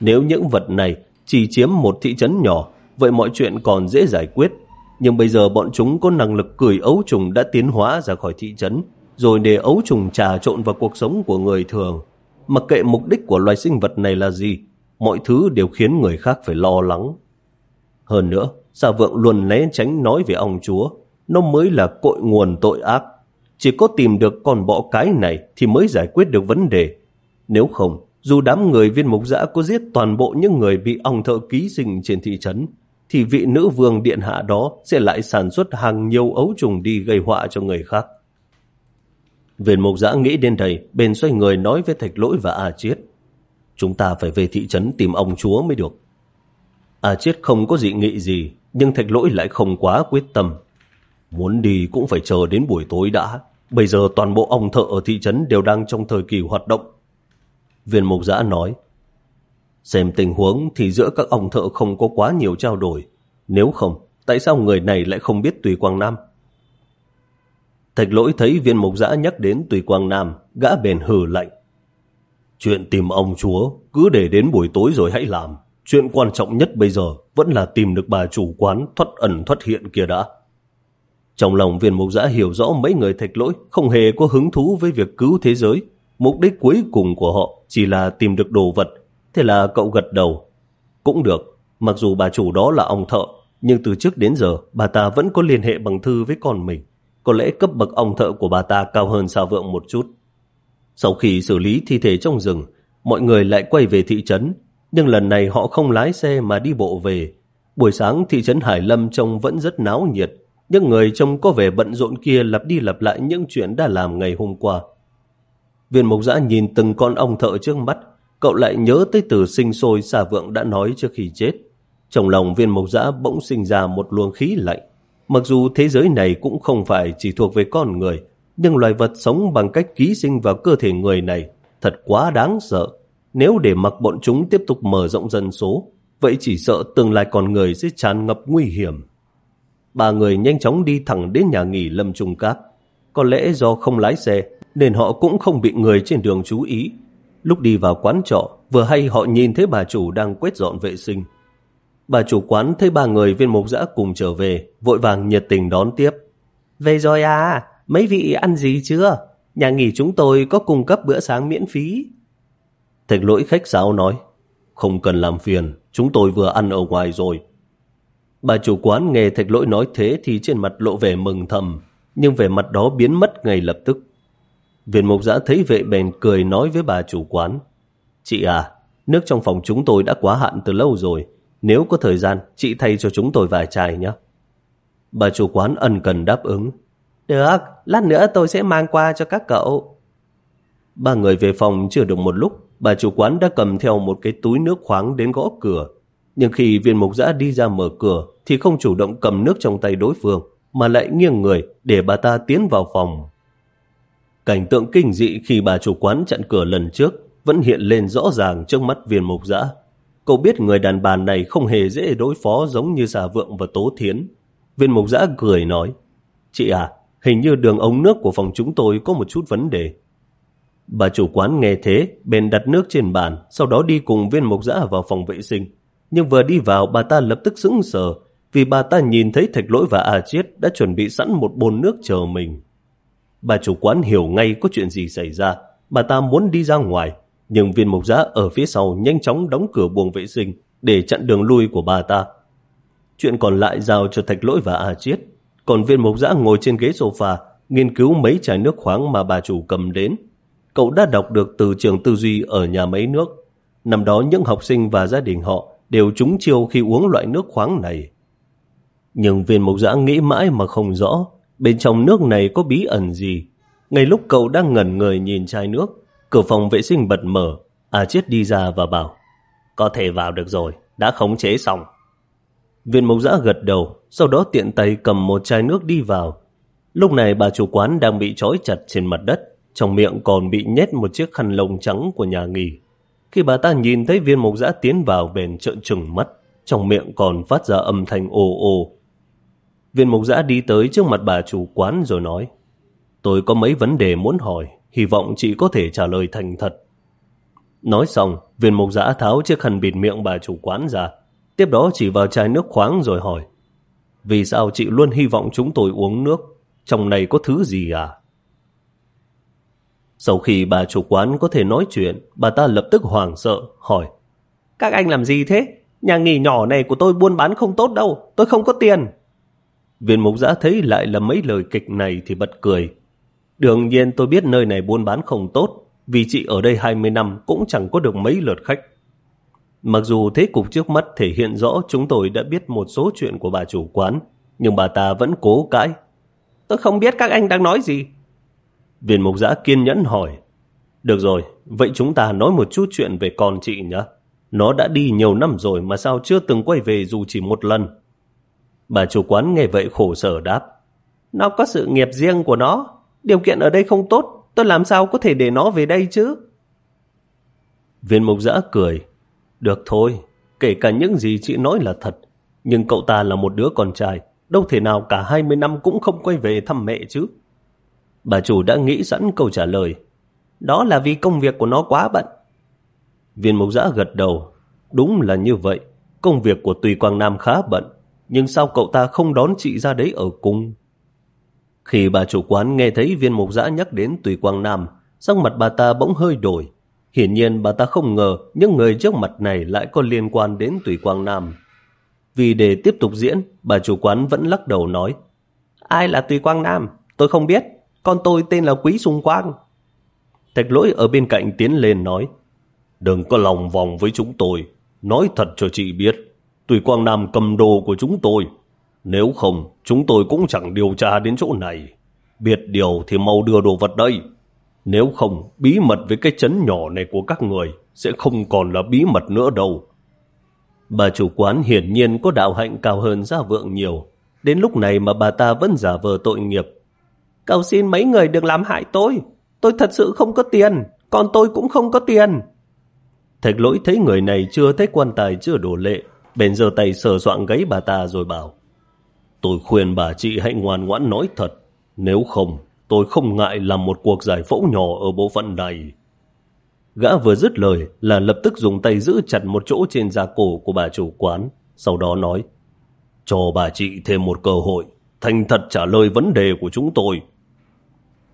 Nếu những vật này chỉ chiếm một thị trấn nhỏ, vậy mọi chuyện còn dễ giải quyết. Nhưng bây giờ bọn chúng có năng lực cười ấu trùng đã tiến hóa ra khỏi thị trấn, rồi để ấu trùng trà trộn vào cuộc sống của người thường. Mặc kệ mục đích của loài sinh vật này là gì, mọi thứ đều khiến người khác phải lo lắng. Hơn nữa, Sa Vượng luôn né tránh nói về ông chúa, nó mới là cội nguồn tội ác. Chỉ có tìm được con bọ cái này thì mới giải quyết được vấn đề. Nếu không, dù đám người viên mục giã có giết toàn bộ những người bị ong thợ ký sinh trên thị trấn, thì vị nữ vương điện hạ đó sẽ lại sản xuất hàng nhiều ấu trùng đi gây họa cho người khác. Viên mục giã nghĩ đến đây, bên xoay người nói với thạch lỗi và A Chiết. Chúng ta phải về thị trấn tìm ông chúa mới được. A Chiết không có dị nghị gì, nhưng thạch lỗi lại không quá quyết tâm. Muốn đi cũng phải chờ đến buổi tối đã. Bây giờ toàn bộ ông thợ ở thị trấn đều đang trong thời kỳ hoạt động. Viên mục giã nói, xem tình huống thì giữa các ông thợ không có quá nhiều trao đổi. Nếu không, tại sao người này lại không biết Tùy Quang Nam? Thạch lỗi thấy viên mục giã nhắc đến Tùy Quang Nam, gã bền hừ lạnh. Chuyện tìm ông chúa, cứ để đến buổi tối rồi hãy làm. Chuyện quan trọng nhất bây giờ vẫn là tìm được bà chủ quán thoát ẩn thoát hiện kia đã. Trong lòng viên mục giã hiểu rõ mấy người thạch lỗi không hề có hứng thú với việc cứu thế giới. Mục đích cuối cùng của họ chỉ là tìm được đồ vật. Thế là cậu gật đầu. Cũng được, mặc dù bà chủ đó là ông thợ, nhưng từ trước đến giờ bà ta vẫn có liên hệ bằng thư với con mình. Có lẽ cấp bậc ông thợ của bà ta cao hơn sao vượng một chút. Sau khi xử lý thi thể trong rừng, mọi người lại quay về thị trấn. Nhưng lần này họ không lái xe mà đi bộ về. Buổi sáng thị trấn Hải Lâm trông vẫn rất náo nhiệt. Những người trông có vẻ bận rộn kia lặp đi lặp lại những chuyện đã làm ngày hôm qua. Viên Mộc giã nhìn từng con ong thợ trước mắt, cậu lại nhớ tới từ sinh sôi xà vượng đã nói trước khi chết. Trong lòng viên Mộc giã bỗng sinh ra một luồng khí lạnh. Mặc dù thế giới này cũng không phải chỉ thuộc về con người, nhưng loài vật sống bằng cách ký sinh vào cơ thể người này thật quá đáng sợ. Nếu để mặc bọn chúng tiếp tục mở rộng dân số, vậy chỉ sợ tương lai con người sẽ tràn ngập nguy hiểm. Ba người nhanh chóng đi thẳng đến nhà nghỉ Lâm Trung Cát. Có lẽ do không lái xe nên họ cũng không bị người trên đường chú ý. Lúc đi vào quán trọ, vừa hay họ nhìn thấy bà chủ đang quét dọn vệ sinh. Bà chủ quán thấy ba người viên mục giã cùng trở về, vội vàng nhiệt tình đón tiếp. Về rồi à, mấy vị ăn gì chưa? Nhà nghỉ chúng tôi có cung cấp bữa sáng miễn phí. Thạch lỗi khách sáo nói, không cần làm phiền, chúng tôi vừa ăn ở ngoài rồi. Bà chủ quán nghe thạch lỗi nói thế thì trên mặt lộ vẻ mừng thầm, nhưng vẻ mặt đó biến mất ngay lập tức. Viên mục giã thấy vệ bèn cười nói với bà chủ quán. Chị à, nước trong phòng chúng tôi đã quá hạn từ lâu rồi. Nếu có thời gian, chị thay cho chúng tôi vài chai nhé. Bà chủ quán ân cần đáp ứng. Được, lát nữa tôi sẽ mang qua cho các cậu. Ba người về phòng chưa được một lúc, bà chủ quán đã cầm theo một cái túi nước khoáng đến gõ cửa. Nhưng khi viên mục giã đi ra mở cửa, thì không chủ động cầm nước trong tay đối phương, mà lại nghiêng người để bà ta tiến vào phòng. Cảnh tượng kinh dị khi bà chủ quán chặn cửa lần trước vẫn hiện lên rõ ràng trước mắt viên mục giã. Cậu biết người đàn bà này không hề dễ đối phó giống như giả vượng và tố thiến. Viên mục giã cười nói, Chị à, hình như đường ống nước của phòng chúng tôi có một chút vấn đề. Bà chủ quán nghe thế, bèn đặt nước trên bàn, sau đó đi cùng viên mục giã vào phòng vệ sinh. Nhưng vừa đi vào, bà ta lập tức sững sờ, vì bà ta nhìn thấy thạch lỗi và A Chiết đã chuẩn bị sẵn một bồn nước chờ mình. Bà chủ quán hiểu ngay có chuyện gì xảy ra. Bà ta muốn đi ra ngoài, nhưng viên mục giã ở phía sau nhanh chóng đóng cửa buồng vệ sinh để chặn đường lui của bà ta. Chuyện còn lại giao cho thạch lỗi và A Chiết. Còn viên mục giã ngồi trên ghế sofa nghiên cứu mấy chai nước khoáng mà bà chủ cầm đến. Cậu đã đọc được từ trường tư duy ở nhà máy nước. Năm đó những học sinh và gia đình họ đều trúng chiêu khi uống loại nước khoáng này. Nhưng viên mục giã nghĩ mãi mà không rõ bên trong nước này có bí ẩn gì. Ngay lúc cậu đang ngẩn người nhìn chai nước, cửa phòng vệ sinh bật mở, A Chiết đi ra và bảo Có thể vào được rồi, đã khống chế xong. Viên mộc giã gật đầu, sau đó tiện tay cầm một chai nước đi vào. Lúc này bà chủ quán đang bị trói chặt trên mặt đất, trong miệng còn bị nhét một chiếc khăn lông trắng của nhà nghỉ. Khi bà ta nhìn thấy viên mộc giã tiến vào bền trợn trừng mắt, trong miệng còn phát ra âm thanh ồ ồ. Viên mộc giã đi tới trước mặt bà chủ quán rồi nói Tôi có mấy vấn đề muốn hỏi, hy vọng chị có thể trả lời thành thật. Nói xong, viên mục giã tháo chiếc khăn bịt miệng bà chủ quán ra, tiếp đó chỉ vào chai nước khoáng rồi hỏi Vì sao chị luôn hy vọng chúng tôi uống nước? Trong này có thứ gì à? Sau khi bà chủ quán có thể nói chuyện, bà ta lập tức hoảng sợ, hỏi Các anh làm gì thế? Nhà nghỉ nhỏ này của tôi buôn bán không tốt đâu, tôi không có tiền. Viên mục giã thấy lại là mấy lời kịch này thì bật cười. Đương nhiên tôi biết nơi này buôn bán không tốt, vì chị ở đây 20 năm cũng chẳng có được mấy lượt khách. Mặc dù thế cục trước mắt thể hiện rõ chúng tôi đã biết một số chuyện của bà chủ quán, nhưng bà ta vẫn cố cãi. Tôi không biết các anh đang nói gì. Viên mục giã kiên nhẫn hỏi. Được rồi, vậy chúng ta nói một chút chuyện về con chị nhé. Nó đã đi nhiều năm rồi mà sao chưa từng quay về dù chỉ một lần. Bà chủ quán nghe vậy khổ sở đáp. Nó có sự nghiệp riêng của nó. Điều kiện ở đây không tốt. Tôi làm sao có thể để nó về đây chứ? Viên mục giã cười. Được thôi, kể cả những gì chị nói là thật. Nhưng cậu ta là một đứa con trai. Đâu thể nào cả 20 năm cũng không quay về thăm mẹ chứ. Bà chủ đã nghĩ sẵn câu trả lời. Đó là vì công việc của nó quá bận. Viên mục giã gật đầu. Đúng là như vậy. Công việc của Tùy Quang Nam khá bận. Nhưng sao cậu ta không đón chị ra đấy ở cùng? Khi bà chủ quán nghe thấy viên mục giã nhắc đến Tùy Quang Nam, sắc mặt bà ta bỗng hơi đổi. Hiển nhiên bà ta không ngờ những người trước mặt này lại có liên quan đến Tùy Quang Nam. Vì để tiếp tục diễn, bà chủ quán vẫn lắc đầu nói Ai là Tùy Quang Nam? Tôi không biết. Con tôi tên là Quý Sùng Quang. Thạch lỗi ở bên cạnh tiến lên nói Đừng có lòng vòng với chúng tôi. Nói thật cho chị biết. Tùy Quang Nam cầm đồ của chúng tôi. Nếu không, chúng tôi cũng chẳng điều tra đến chỗ này. Biệt điều thì mau đưa đồ vật đây. Nếu không, bí mật với cái chấn nhỏ này của các người sẽ không còn là bí mật nữa đâu. Bà chủ quán hiển nhiên có đạo hạnh cao hơn gia vượng nhiều. Đến lúc này mà bà ta vẫn giả vờ tội nghiệp. Cầu xin mấy người đừng làm hại tôi. Tôi thật sự không có tiền. Còn tôi cũng không có tiền. Thạch lỗi thấy người này chưa thấy quan tài chưa đổ lệ. Bèn giơ tay sờ soạn gáy bà ta rồi bảo. Tôi khuyên bà chị hãy ngoan ngoãn nói thật. Nếu không, tôi không ngại làm một cuộc giải phẫu nhỏ ở bộ phận này. Gã vừa dứt lời là lập tức dùng tay giữ chặt một chỗ trên da cổ của bà chủ quán, sau đó nói, cho bà chị thêm một cơ hội, thành thật trả lời vấn đề của chúng tôi.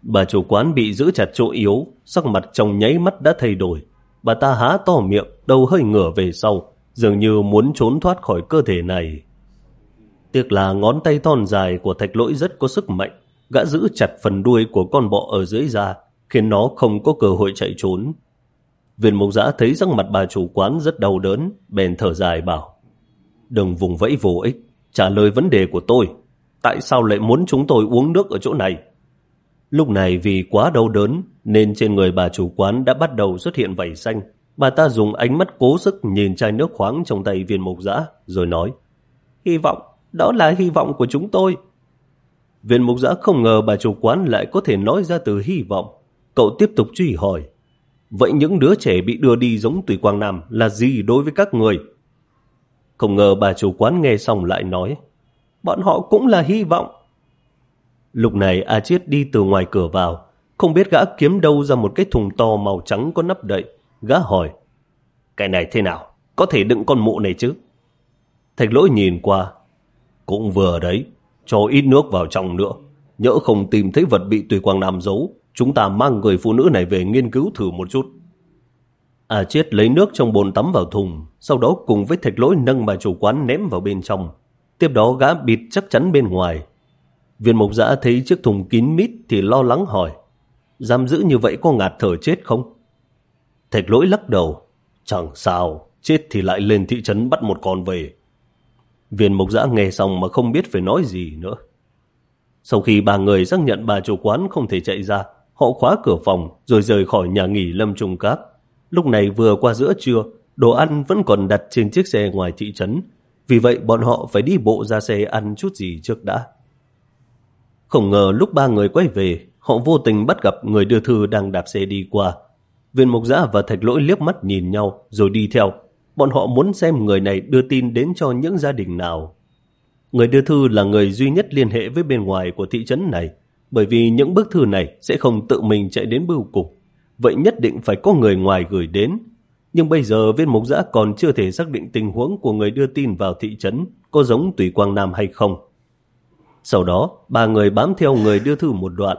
Bà chủ quán bị giữ chặt chỗ yếu, sắc mặt trong nháy mắt đã thay đổi. Bà ta há to miệng, đầu hơi ngửa về sau, dường như muốn trốn thoát khỏi cơ thể này. Tiếc là ngón tay thon dài của thạch lỗi rất có sức mạnh, gã giữ chặt phần đuôi của con bọ ở dưới da, khiến nó không có cơ hội chạy trốn. Viên mộc giã thấy răng mặt bà chủ quán rất đau đớn, bèn thở dài bảo, đừng vùng vẫy vô ích, trả lời vấn đề của tôi. Tại sao lại muốn chúng tôi uống nước ở chỗ này? Lúc này vì quá đau đớn, nên trên người bà chủ quán đã bắt đầu xuất hiện vảy xanh. Bà ta dùng ánh mắt cố sức nhìn chai nước khoáng trong tay viên mộc giã, rồi nói, Hy vọng, đó là hy vọng của chúng tôi. Viên mục giã không ngờ bà chủ quán lại có thể nói ra từ hy vọng. Cậu tiếp tục truy hỏi, Vậy những đứa trẻ bị đưa đi giống Tùy Quang Nam là gì đối với các người? Không ngờ bà chủ quán nghe xong lại nói, bọn họ cũng là hy vọng. Lúc này A Chiết đi từ ngoài cửa vào, không biết gã kiếm đâu ra một cái thùng to màu trắng có nắp đậy. Gã hỏi, cái này thế nào? Có thể đựng con mụ này chứ? Thạch lỗi nhìn qua, cũng vừa đấy, cho ít nước vào trong nữa. Nhỡ không tìm thấy vật bị Tùy Quang Nam giấu, chúng ta mang người phụ nữ này về nghiên cứu thử một chút. à chết lấy nước trong bồn tắm vào thùng, sau đó cùng với thạch lỗi nâng bà chủ quán ném vào bên trong. Tiếp đó gã bịt chắc chắn bên ngoài. Viên mộc giã thấy chiếc thùng kín mít thì lo lắng hỏi, giam giữ như vậy có ngạt thở chết không? Thạch lỗi lắc đầu, chẳng sao, chết thì lại lên thị trấn bắt một con về. Viên mục giã nghe xong mà không biết phải nói gì nữa. Sau khi ba người xác nhận bà chủ quán không thể chạy ra, họ khóa cửa phòng rồi rời khỏi nhà nghỉ Lâm Trung Cáp. Lúc này vừa qua giữa trưa, đồ ăn vẫn còn đặt trên chiếc xe ngoài thị trấn. Vì vậy bọn họ phải đi bộ ra xe ăn chút gì trước đã. Không ngờ lúc ba người quay về, họ vô tình bắt gặp người đưa thư đang đạp xe đi qua. Viên mục giã và thạch lỗi liếc mắt nhìn nhau rồi đi theo. Bọn họ muốn xem người này đưa tin đến cho những gia đình nào. Người đưa thư là người duy nhất liên hệ với bên ngoài của thị trấn này, bởi vì những bức thư này sẽ không tự mình chạy đến bưu cục. Vậy nhất định phải có người ngoài gửi đến. Nhưng bây giờ viên mục giã còn chưa thể xác định tình huống của người đưa tin vào thị trấn có giống Tùy Quang Nam hay không. Sau đó, ba người bám theo người đưa thư một đoạn.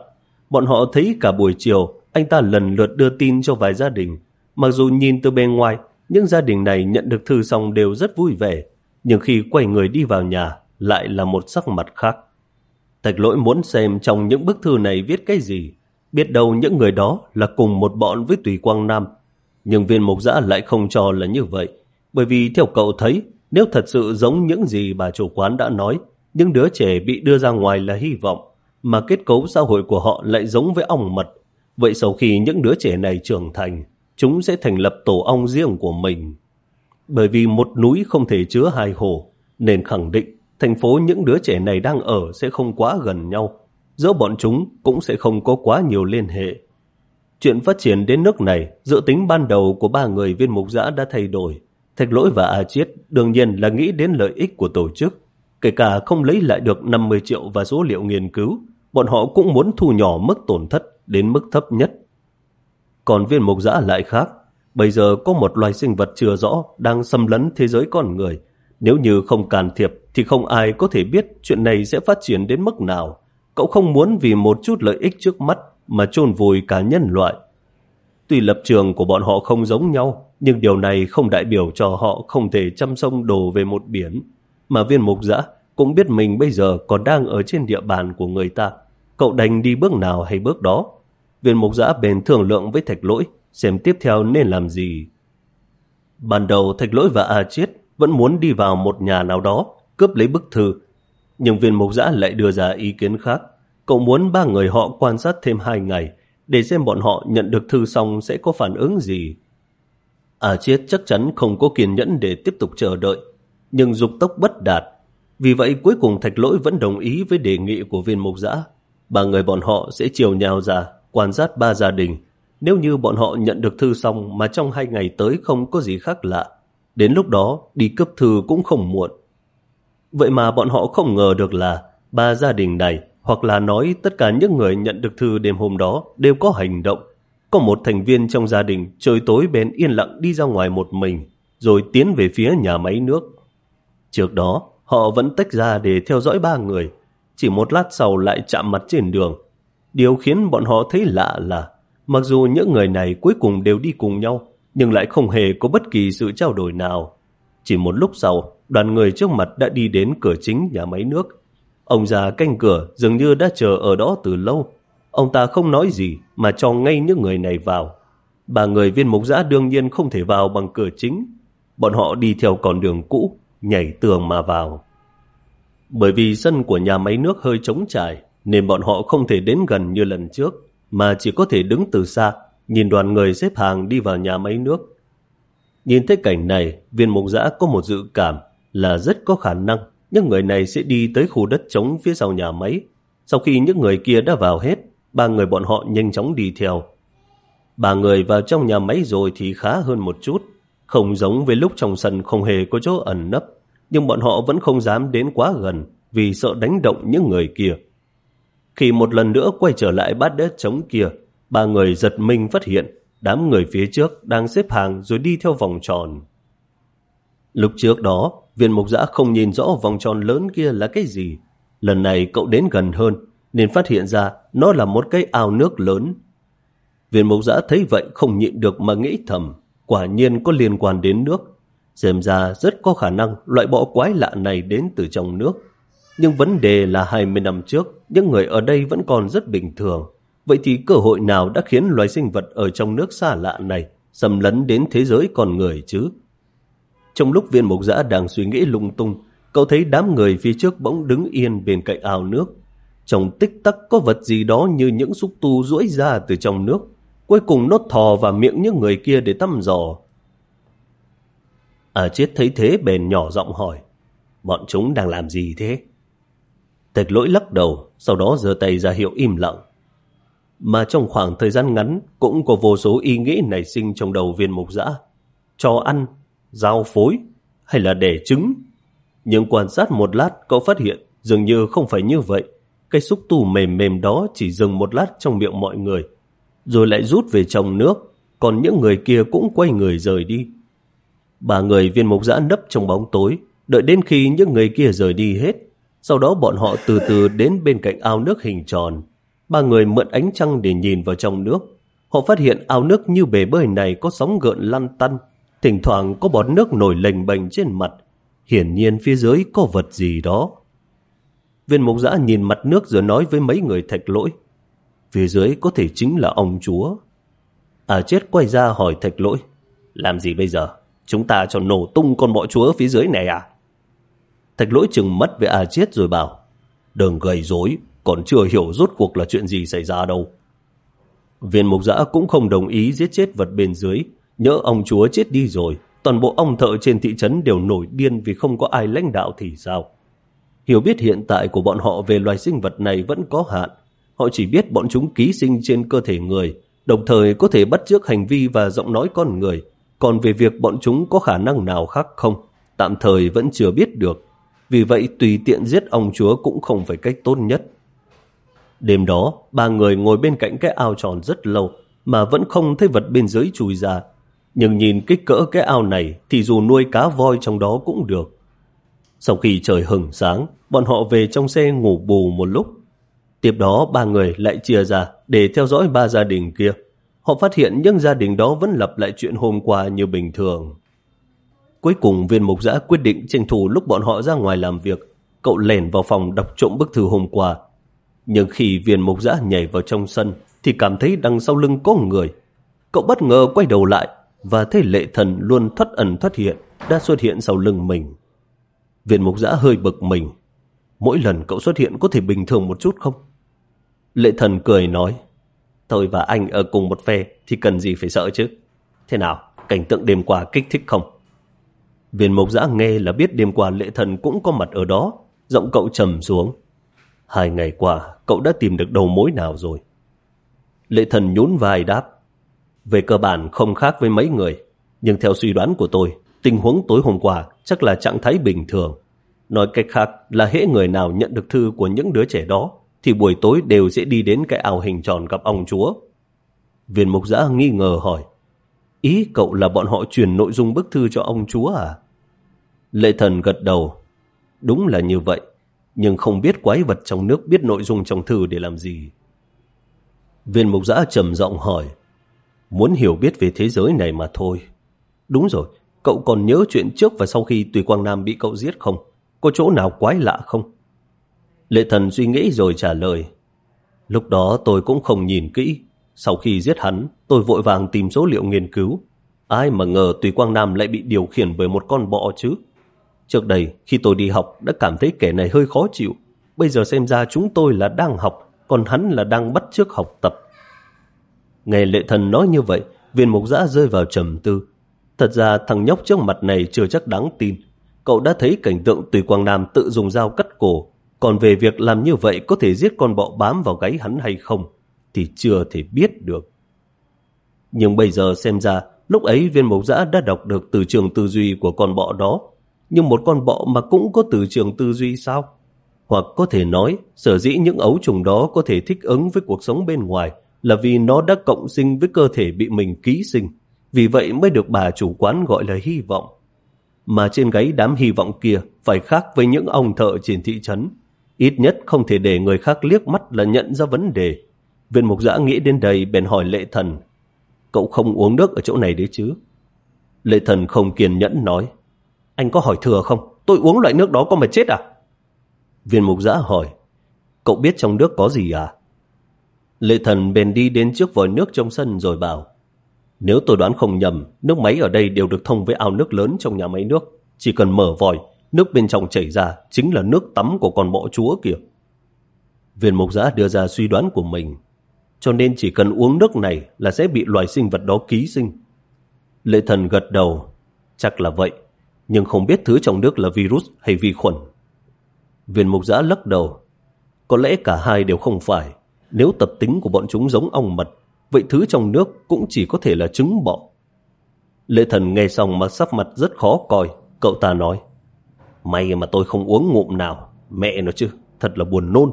Bọn họ thấy cả buổi chiều, anh ta lần lượt đưa tin cho vài gia đình. Mặc dù nhìn từ bên ngoài, những gia đình này nhận được thư xong đều rất vui vẻ. Nhưng khi quay người đi vào nhà, lại là một sắc mặt khác. Thạch lỗi muốn xem trong những bức thư này viết cái gì. Biết đâu những người đó là cùng một bọn với Tùy Quang Nam. Nhưng viên mục giã lại không cho là như vậy. Bởi vì theo cậu thấy, nếu thật sự giống những gì bà chủ quán đã nói, những đứa trẻ bị đưa ra ngoài là hy vọng, mà kết cấu xã hội của họ lại giống với ong mật. Vậy sau khi những đứa trẻ này trưởng thành, chúng sẽ thành lập tổ ong riêng của mình. Bởi vì một núi không thể chứa hai hồ, nên khẳng định thành phố những đứa trẻ này đang ở sẽ không quá gần nhau. Giữa bọn chúng cũng sẽ không có quá nhiều liên hệ. Chuyện phát triển đến nước này, dự tính ban đầu của ba người viên mục giã đã thay đổi. Thạch lỗi và A Chiết đương nhiên là nghĩ đến lợi ích của tổ chức. Kể cả không lấy lại được 50 triệu và số liệu nghiên cứu, bọn họ cũng muốn thu nhỏ mức tổn thất đến mức thấp nhất. Còn viên mục giã lại khác, bây giờ có một loài sinh vật chưa rõ đang xâm lấn thế giới con người. Nếu như không can thiệp thì không ai có thể biết chuyện này sẽ phát triển đến mức nào. Cậu không muốn vì một chút lợi ích trước mắt mà chôn vùi cả nhân loại. Tuy lập trường của bọn họ không giống nhau, nhưng điều này không đại biểu cho họ không thể chăm sông đổ về một biển mà viên mục giã cũng biết mình bây giờ còn đang ở trên địa bàn của người ta. Cậu đành đi bước nào hay bước đó. Viên mục giã bền thương lượng với thạch lỗi, xem tiếp theo nên làm gì. Ban đầu thạch lỗi và A Chiết vẫn muốn đi vào một nhà nào đó, cướp lấy bức thư. Nhưng viên mục giã lại đưa ra ý kiến khác. Cậu muốn ba người họ quan sát thêm hai ngày, để xem bọn họ nhận được thư xong sẽ có phản ứng gì. A Chiết chắc chắn không có kiên nhẫn để tiếp tục chờ đợi, nhưng dục tốc bất đạt. Vì vậy cuối cùng thạch lỗi vẫn đồng ý với đề nghị của viên mục giã. Ba người bọn họ sẽ chiều nhau ra, quan sát ba gia đình. Nếu như bọn họ nhận được thư xong mà trong hai ngày tới không có gì khác lạ, đến lúc đó đi cấp thư cũng không muộn. Vậy mà bọn họ không ngờ được là ba gia đình này hoặc là nói tất cả những người nhận được thư đêm hôm đó đều có hành động. Có một thành viên trong gia đình trời tối bén yên lặng đi ra ngoài một mình rồi tiến về phía nhà máy nước. Trước đó, họ vẫn tách ra để theo dõi ba người. Chỉ một lát sau lại chạm mặt trên đường. Điều khiến bọn họ thấy lạ là mặc dù những người này cuối cùng đều đi cùng nhau nhưng lại không hề có bất kỳ sự trao đổi nào. Chỉ một lúc sau, đoàn người trước mặt đã đi đến cửa chính nhà máy nước. Ông già canh cửa dường như đã chờ ở đó từ lâu. Ông ta không nói gì mà cho ngay những người này vào. Ba người viên mục giã đương nhiên không thể vào bằng cửa chính. Bọn họ đi theo con đường cũ, nhảy tường mà vào. Bởi vì sân của nhà máy nước hơi trống trải, nên bọn họ không thể đến gần như lần trước, mà chỉ có thể đứng từ xa, nhìn đoàn người xếp hàng đi vào nhà máy nước. Nhìn thấy cảnh này, viên mục giã có một dự cảm là rất có khả năng những người này sẽ đi tới khu đất trống phía sau nhà máy. Sau khi những người kia đã vào hết, ba người bọn họ nhanh chóng đi theo. Ba người vào trong nhà máy rồi thì khá hơn một chút, không giống với lúc trong sân không hề có chỗ ẩn nấp, nhưng bọn họ vẫn không dám đến quá gần vì sợ đánh động những người kia. Khi một lần nữa quay trở lại bát đất trống kia, ba người giật mình phát hiện đám người phía trước đang xếp hàng rồi đi theo vòng tròn. Lúc trước đó, viên mục giã không nhìn rõ vòng tròn lớn kia là cái gì. Lần này cậu đến gần hơn, nên phát hiện ra nó là một cái ao nước lớn. Viên mục giã thấy vậy không nhịn được mà nghĩ thầm quả nhiên có liên quan đến nước. Xem ra rất có khả năng loại bọ quái lạ này đến từ trong nước. Nhưng vấn đề là 20 năm trước, những người ở đây vẫn còn rất bình thường. Vậy thì cơ hội nào đã khiến loài sinh vật ở trong nước xa lạ này xâm lấn đến thế giới con người chứ? Trong lúc viên mục giã đang suy nghĩ lung tung, cậu thấy đám người phía trước bỗng đứng yên bên cạnh ao nước. Trong tích tắc có vật gì đó như những xúc tu duỗi ra từ trong nước, cuối cùng nốt thò vào miệng những người kia để tăm dò. À chết thấy thế bền nhỏ giọng hỏi, bọn chúng đang làm gì thế? Thạch lỗi lắc đầu, sau đó giơ tay ra hiệu im lặng. Mà trong khoảng thời gian ngắn cũng có vô số ý nghĩ nảy sinh trong đầu viên mục dã Cho ăn, giao phối hay là đẻ trứng. Nhưng quan sát một lát cậu phát hiện dường như không phải như vậy. Cái xúc tu mềm mềm đó chỉ dừng một lát trong miệng mọi người, rồi lại rút về trong nước, còn những người kia cũng quay người rời đi. Ba người viên mục giã nấp trong bóng tối, đợi đến khi những người kia rời đi hết. Sau đó bọn họ từ từ đến bên cạnh ao nước hình tròn. Ba người mượn ánh trăng để nhìn vào trong nước. Họ phát hiện ao nước như bể bơi này có sóng gợn lăn tăn, thỉnh thoảng có bọt nước nổi lềnh bềnh trên mặt. Hiển nhiên phía dưới có vật gì đó. Viên mục giã nhìn mặt nước rồi nói với mấy người thạch lỗi. Phía dưới có thể chính là ông chúa. À chết quay ra hỏi thạch lỗi. Làm gì bây giờ? Chúng ta cho nổ tung con bọ chúa phía dưới này à? Thạch lỗi chừng mất với à chết rồi bảo. Đừng gầy rối, còn chưa hiểu rốt cuộc là chuyện gì xảy ra đâu. Viên mục giã cũng không đồng ý giết chết vật bên dưới. Nhớ ông chúa chết đi rồi, toàn bộ ông thợ trên thị trấn đều nổi điên vì không có ai lãnh đạo thì sao? Hiểu biết hiện tại của bọn họ về loài sinh vật này vẫn có hạn. Họ chỉ biết bọn chúng ký sinh trên cơ thể người, đồng thời có thể bắt chước hành vi và giọng nói con người. Còn về việc bọn chúng có khả năng nào khác không, tạm thời vẫn chưa biết được. Vì vậy tùy tiện giết ông chúa cũng không phải cách tốt nhất. Đêm đó, ba người ngồi bên cạnh cái ao tròn rất lâu mà vẫn không thấy vật bên dưới chui ra. Nhưng nhìn kích cỡ cái ao này thì dù nuôi cá voi trong đó cũng được. Sau khi trời hừng sáng, bọn họ về trong xe ngủ bù một lúc. Tiếp đó ba người lại chia ra để theo dõi ba gia đình kia. Họ phát hiện những gia đình đó vẫn lặp lại chuyện hôm qua như bình thường. Cuối cùng viên mục giã quyết định tranh thủ lúc bọn họ ra ngoài làm việc. Cậu lẻn vào phòng đọc trộm bức thư hôm qua. Nhưng khi viên mục giã nhảy vào trong sân thì cảm thấy đằng sau lưng có người. Cậu bất ngờ quay đầu lại và thấy lệ thần luôn thoát ẩn thoát hiện đã xuất hiện sau lưng mình. Viên mục giã hơi bực mình. Mỗi lần cậu xuất hiện có thể bình thường một chút không? Lệ thần cười nói, tôi và anh ở cùng một phe thì cần gì phải sợ chứ? Thế nào, cảnh tượng đêm qua kích thích không? Viên Mộc giã nghe là biết đêm qua lệ thần cũng có mặt ở đó, giọng cậu trầm xuống. Hai ngày qua, cậu đã tìm được đầu mối nào rồi? Lệ thần nhún vai đáp, về cơ bản không khác với mấy người, nhưng theo suy đoán của tôi, tình huống tối hôm qua chắc là trạng thái bình thường. Nói cách khác là hễ người nào nhận được thư của những đứa trẻ đó thì buổi tối đều sẽ đi đến cái ao hình tròn gặp ông chúa. Viên mục giã nghi ngờ hỏi Ý cậu là bọn họ truyền nội dung bức thư cho ông chúa à? Lệ thần gật đầu Đúng là như vậy nhưng không biết quái vật trong nước biết nội dung trong thư để làm gì. Viên mục giã trầm giọng hỏi Muốn hiểu biết về thế giới này mà thôi. Đúng rồi, Cậu còn nhớ chuyện trước và sau khi Tùy Quang Nam bị cậu giết không? Có chỗ nào quái lạ không? Lệ thần suy nghĩ rồi trả lời. Lúc đó tôi cũng không nhìn kỹ. Sau khi giết hắn, tôi vội vàng tìm số liệu nghiên cứu. Ai mà ngờ Tùy Quang Nam lại bị điều khiển bởi một con bọ chứ? Trước đây, khi tôi đi học đã cảm thấy kẻ này hơi khó chịu. Bây giờ xem ra chúng tôi là đang học, còn hắn là đang bắt chước học tập. Nghe lệ thần nói như vậy, viên mục giã rơi vào trầm tư. Thật ra thằng nhóc trước mặt này chưa chắc đáng tin. Cậu đã thấy cảnh tượng Tùy Quang Nam tự dùng dao cắt cổ. Còn về việc làm như vậy có thể giết con bọ bám vào gáy hắn hay không thì chưa thể biết được. Nhưng bây giờ xem ra, lúc ấy viên mộc giã đã đọc được từ trường tư duy của con bọ đó. Nhưng một con bọ mà cũng có từ trường tư duy sao? Hoặc có thể nói, sở dĩ những ấu trùng đó có thể thích ứng với cuộc sống bên ngoài là vì nó đã cộng sinh với cơ thể bị mình ký sinh vì vậy mới được bà chủ quán gọi là hy vọng. Mà trên gáy đám hy vọng kia phải khác với những ông thợ trên thị trấn. Ít nhất không thể để người khác liếc mắt là nhận ra vấn đề. Viên mục giã nghĩ đến đây bèn hỏi lệ thần. Cậu không uống nước ở chỗ này đấy chứ? Lệ thần không kiên nhẫn nói. Anh có hỏi thừa không? Tôi uống loại nước đó có mà chết à? Viên mục giã hỏi. Cậu biết trong nước có gì à? Lệ thần bèn đi đến trước vòi nước trong sân rồi bảo. Nếu tôi đoán không nhầm, nước máy ở đây đều được thông với ao nước lớn trong nhà máy nước. Chỉ cần mở vòi nước bên trong chảy ra chính là nước tắm của con bọ chúa kìa. Viên mục giã đưa ra suy đoán của mình, cho nên chỉ cần uống nước này là sẽ bị loài sinh vật đó ký sinh. Lệ thần gật đầu, chắc là vậy, nhưng không biết thứ trong nước là virus hay vi khuẩn. Viên mục giã lắc đầu, có lẽ cả hai đều không phải. Nếu tập tính của bọn chúng giống ong mật, vậy thứ trong nước cũng chỉ có thể là trứng bọ. Lệ thần nghe xong mà sắc mặt rất khó coi. Cậu ta nói, may mà tôi không uống ngụm nào. Mẹ nó chứ, thật là buồn nôn.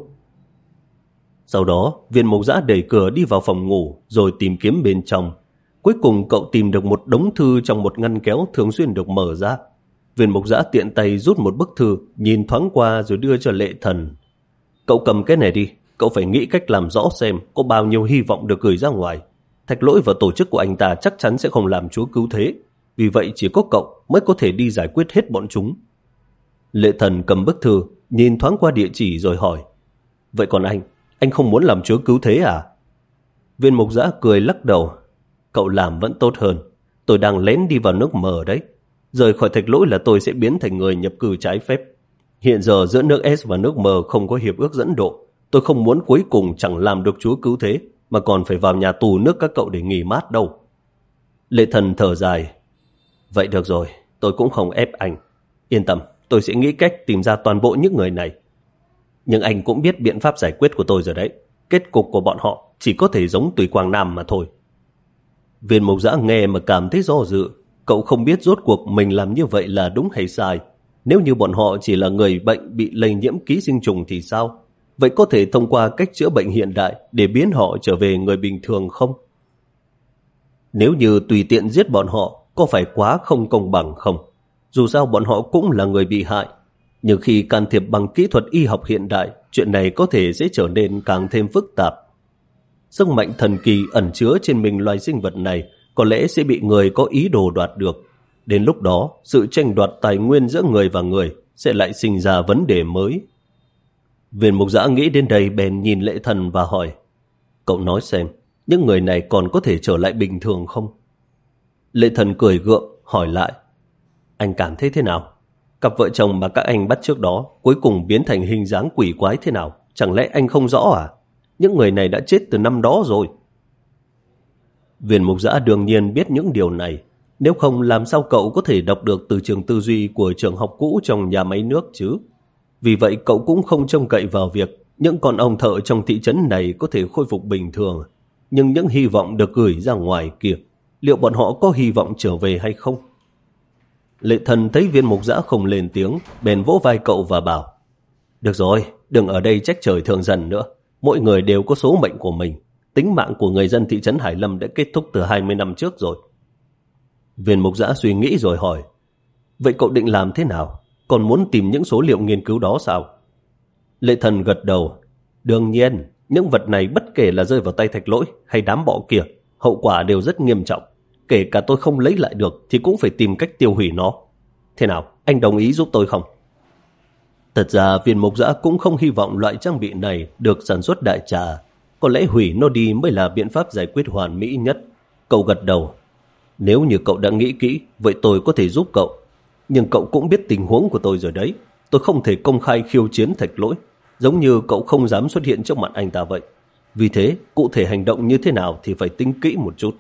Sau đó, viên mộc giã đẩy cửa đi vào phòng ngủ rồi tìm kiếm bên trong. Cuối cùng cậu tìm được một đống thư trong một ngăn kéo thường xuyên được mở ra. Viên mộc giã tiện tay rút một bức thư, nhìn thoáng qua rồi đưa cho lệ thần. Cậu cầm cái này đi, cậu phải nghĩ cách làm rõ xem có bao nhiêu hy vọng được gửi ra ngoài. Thạch lỗi và tổ chức của anh ta chắc chắn sẽ không làm chúa cứu thế. Vì vậy chỉ có cậu mới có thể đi giải quyết hết bọn chúng. Lệ thần cầm bức thư, nhìn thoáng qua địa chỉ rồi hỏi. Vậy còn anh, anh không muốn làm chúa cứu thế à? Viên mục giã cười lắc đầu. Cậu làm vẫn tốt hơn. Tôi đang lén đi vào nước mờ đấy. Rời khỏi thạch lỗi là tôi sẽ biến thành người nhập cư trái phép. Hiện giờ giữa nước S và nước M không có hiệp ước dẫn độ. Tôi không muốn cuối cùng chẳng làm được chúa cứu thế, mà còn phải vào nhà tù nước các cậu để nghỉ mát đâu. Lệ thần thở dài. Vậy được rồi, tôi cũng không ép anh. Yên tâm, tôi sẽ nghĩ cách tìm ra toàn bộ những người này. Nhưng anh cũng biết biện pháp giải quyết của tôi rồi đấy. Kết cục của bọn họ chỉ có thể giống Tùy Quang Nam mà thôi. Viên mộc giã nghe mà cảm thấy do dự. Cậu không biết rốt cuộc mình làm như vậy là đúng hay sai. Nếu như bọn họ chỉ là người bệnh bị lây nhiễm ký sinh trùng thì sao? Vậy có thể thông qua cách chữa bệnh hiện đại để biến họ trở về người bình thường không? Nếu như tùy tiện giết bọn họ, có phải quá không công bằng không? Dù sao bọn họ cũng là người bị hại. Nhưng khi can thiệp bằng kỹ thuật y học hiện đại, chuyện này có thể sẽ trở nên càng thêm phức tạp. Sức mạnh thần kỳ ẩn chứa trên mình loài sinh vật này có lẽ sẽ bị người có ý đồ đoạt được. Đến lúc đó, sự tranh đoạt tài nguyên giữa người và người sẽ lại sinh ra vấn đề mới. Viên mục giã nghĩ đến đây bèn nhìn lệ thần và hỏi Cậu nói xem, những người này còn có thể trở lại bình thường không? Lệ thần cười gượng, hỏi lại Anh cảm thấy thế nào? Cặp vợ chồng mà các anh bắt trước đó cuối cùng biến thành hình dáng quỷ quái thế nào? Chẳng lẽ anh không rõ à? Những người này đã chết từ năm đó rồi. Viên mục giã đương nhiên biết những điều này nếu không làm sao cậu có thể đọc được từ trường tư duy của trường học cũ trong nhà máy nước chứ? Vì vậy cậu cũng không trông cậy vào việc những con ông thợ trong thị trấn này có thể khôi phục bình thường. Nhưng những hy vọng được gửi ra ngoài kia, liệu bọn họ có hy vọng trở về hay không? Lệ thần thấy viên mục giã không lên tiếng, bèn vỗ vai cậu và bảo Được rồi, đừng ở đây trách trời thường dần nữa. Mỗi người đều có số mệnh của mình. Tính mạng của người dân thị trấn Hải Lâm đã kết thúc từ 20 năm trước rồi. Viên mục giã suy nghĩ rồi hỏi, vậy cậu định làm thế nào? Còn muốn tìm những số liệu nghiên cứu đó sao? Lệ thần gật đầu, đương nhiên, những vật này bất kể là rơi vào tay thạch lỗi hay đám bọ kia, hậu quả đều rất nghiêm trọng. Kể cả tôi không lấy lại được thì cũng phải tìm cách tiêu hủy nó. Thế nào, anh đồng ý giúp tôi không? Thật ra viên mục giã cũng không hy vọng loại trang bị này được sản xuất đại trà. Có lẽ hủy nó đi mới là biện pháp giải quyết hoàn mỹ nhất. Cậu gật đầu, nếu như cậu đã nghĩ kỹ, vậy tôi có thể giúp cậu. Nhưng cậu cũng biết tình huống của tôi rồi đấy. Tôi không thể công khai khiêu chiến thạch lỗi, giống như cậu không dám xuất hiện trước mặt anh ta vậy. Vì thế, cụ thể hành động như thế nào thì phải tính kỹ một chút.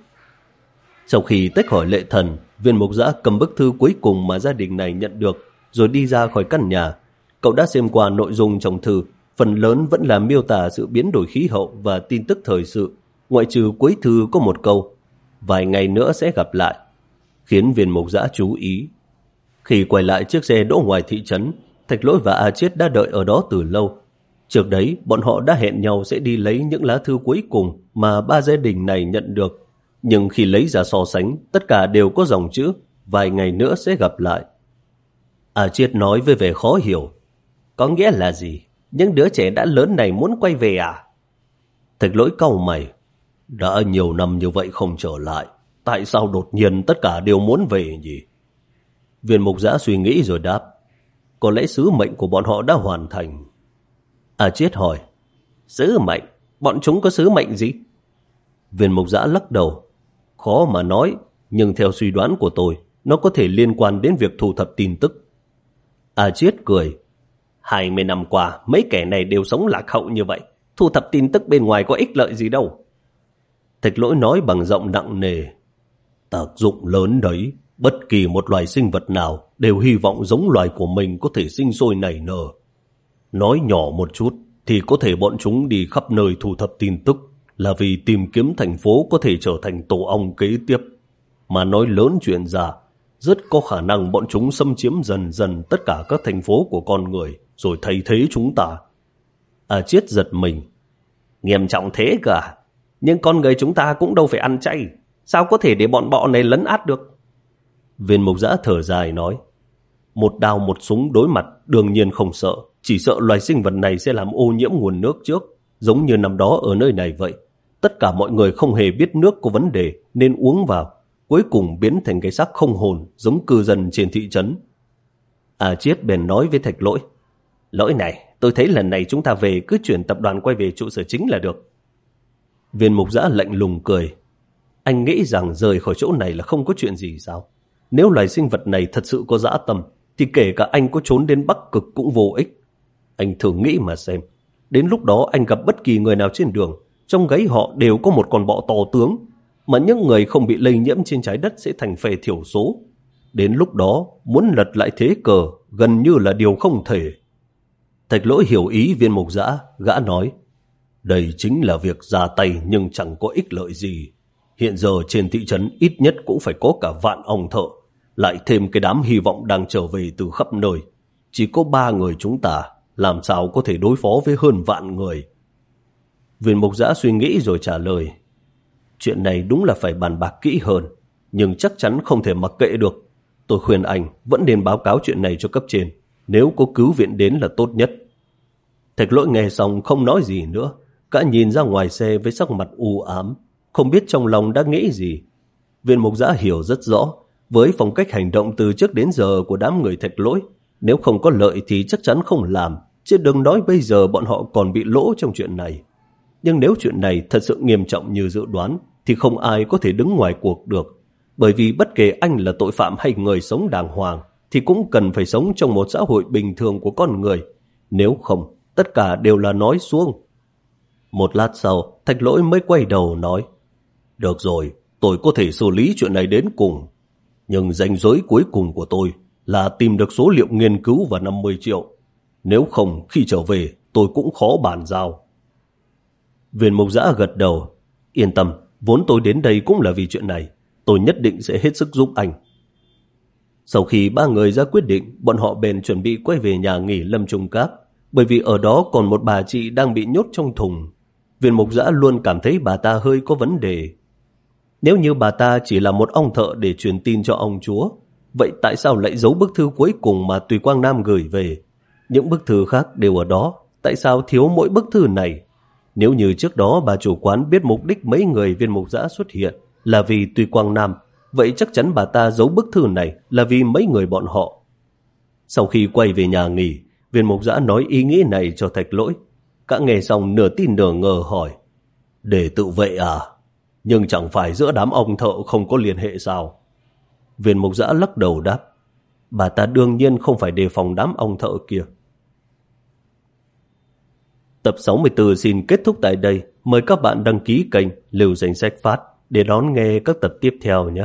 Sau khi tách khỏi lệ thần, viên mục giã cầm bức thư cuối cùng mà gia đình này nhận được, rồi đi ra khỏi căn nhà. Cậu đã xem qua nội dung trong thư, phần lớn vẫn là miêu tả sự biến đổi khí hậu và tin tức thời sự. Ngoại trừ cuối thư có một câu, vài ngày nữa sẽ gặp lại, khiến viên mục giã chú ý. Khi quay lại chiếc xe đỗ ngoài thị trấn, Thạch Lỗi và A Chiết đã đợi ở đó từ lâu. Trước đấy, bọn họ đã hẹn nhau sẽ đi lấy những lá thư cuối cùng mà ba gia đình này nhận được. Nhưng khi lấy ra so sánh, tất cả đều có dòng chữ, vài ngày nữa sẽ gặp lại. À Chiết nói với vẻ khó hiểu. Có nghĩa là gì? Những đứa trẻ đã lớn này muốn quay về à? Thạch Lỗi cầu mày, đã nhiều năm như vậy không trở lại, tại sao đột nhiên tất cả đều muốn về nhỉ? Viên mục giã suy nghĩ rồi đáp, có lẽ sứ mệnh của bọn họ đã hoàn thành. À chết hỏi, sứ mệnh? Bọn chúng có sứ mệnh gì? Viên mục giã lắc đầu, khó mà nói, nhưng theo suy đoán của tôi, nó có thể liên quan đến việc thu thập tin tức. A Chiết cười. 20 năm qua, mấy kẻ này đều sống lạc hậu như vậy. Thu thập tin tức bên ngoài có ích lợi gì đâu. Thạch lỗi nói bằng giọng nặng nề. Tác dụng lớn đấy. Bất kỳ một loài sinh vật nào đều hy vọng giống loài của mình có thể sinh sôi nảy nở. Nói nhỏ một chút thì có thể bọn chúng đi khắp nơi thu thập tin tức là vì tìm kiếm thành phố có thể trở thành tổ ong kế tiếp. Mà nói lớn chuyện ra, rất có khả năng bọn chúng xâm chiếm dần dần tất cả các thành phố của con người rồi thay thế chúng ta. À chết giật mình. Nghiêm trọng thế cả. À? Nhưng con người chúng ta cũng đâu phải ăn chay. Sao có thể để bọn bọ này lấn át được? Viên mộc giã thở dài nói. Một đao một súng đối mặt đương nhiên không sợ. Chỉ sợ loài sinh vật này sẽ làm ô nhiễm nguồn nước trước. Giống như năm đó ở nơi này vậy. Tất cả mọi người không hề biết nước có vấn đề nên uống vào. Cuối cùng biến thành cái xác không hồn giống cư dân trên thị trấn. À Chiết bèn nói với thạch lỗi. Lỗi này, tôi thấy lần này chúng ta về cứ chuyển tập đoàn quay về trụ sở chính là được. Viên mục giã lạnh lùng cười. Anh nghĩ rằng rời khỏi chỗ này là không có chuyện gì sao? Nếu loài sinh vật này thật sự có dã tâm, thì kể cả anh có trốn đến Bắc Cực cũng vô ích. Anh thử nghĩ mà xem. Đến lúc đó anh gặp bất kỳ người nào trên đường, trong gáy họ đều có một con bọ to tướng, mà những người không bị lây nhiễm trên trái đất sẽ thành phe thiểu số. Đến lúc đó, muốn lật lại thế cờ gần như là điều không thể. Thạch lỗi hiểu ý viên mục giã, gã nói, đây chính là việc ra tay nhưng chẳng có ích lợi gì. Hiện giờ trên thị trấn ít nhất cũng phải có cả vạn ông thợ, lại thêm cái đám hy vọng đang trở về từ khắp nơi. Chỉ có ba người chúng ta, làm sao có thể đối phó với hơn vạn người. Viên mục giã suy nghĩ rồi trả lời, chuyện này đúng là phải bàn bạc kỹ hơn, nhưng chắc chắn không thể mặc kệ được. Tôi khuyên anh vẫn nên báo cáo chuyện này cho cấp trên, nếu có cứu viện đến là tốt nhất. Thạch lỗi nghe xong không nói gì nữa, cả nhìn ra ngoài xe với sắc mặt u ám, không biết trong lòng đã nghĩ gì. Viên mục giã hiểu rất rõ, với phong cách hành động từ trước đến giờ của đám người thạch lỗi, nếu không có lợi thì chắc chắn không làm, chứ đừng nói bây giờ bọn họ còn bị lỗ trong chuyện này. Nhưng nếu chuyện này thật sự nghiêm trọng như dự đoán, thì không ai có thể đứng ngoài cuộc được. Bởi vì bất kể anh là tội phạm hay người sống đàng hoàng, thì cũng cần phải sống trong một xã hội bình thường của con người. Nếu không, tất cả đều là nói xuống. Một lát sau, thạch lỗi mới quay đầu nói, Được rồi, tôi có thể xử lý chuyện này đến cùng. Nhưng danh giới cuối cùng của tôi là tìm được số liệu nghiên cứu và 50 triệu. Nếu không, khi trở về, tôi cũng khó bàn giao. Viên mục giã gật đầu. Yên tâm, vốn tôi đến đây cũng là vì chuyện này. Tôi nhất định sẽ hết sức giúp anh. Sau khi ba người ra quyết định, bọn họ bèn chuẩn bị quay về nhà nghỉ Lâm Trung Cáp, bởi vì ở đó còn một bà chị đang bị nhốt trong thùng. Viên mục giã luôn cảm thấy bà ta hơi có vấn đề. Nếu như bà ta chỉ là một ông thợ để truyền tin cho ông chúa, vậy tại sao lại giấu bức thư cuối cùng mà Tùy Quang Nam gửi về? Những bức thư khác đều ở đó, tại sao thiếu mỗi bức thư này? Nếu như trước đó bà chủ quán biết mục đích mấy người viên mục giã xuất hiện là vì Tùy Quang Nam, vậy chắc chắn bà ta giấu bức thư này là vì mấy người bọn họ. Sau khi quay về nhà nghỉ, viên mục giã nói ý nghĩ này cho thạch lỗi. Cả nghe xong nửa tin nửa ngờ hỏi, để tự vệ à? Nhưng chẳng phải giữa đám ông thợ không có liên hệ sao? Viên mục giã lắc đầu đáp, bà ta đương nhiên không phải đề phòng đám ông thợ kia. Tập 64 xin kết thúc tại đây. Mời các bạn đăng ký kênh Lưu Danh Sách Phát để đón nghe các tập tiếp theo nhé.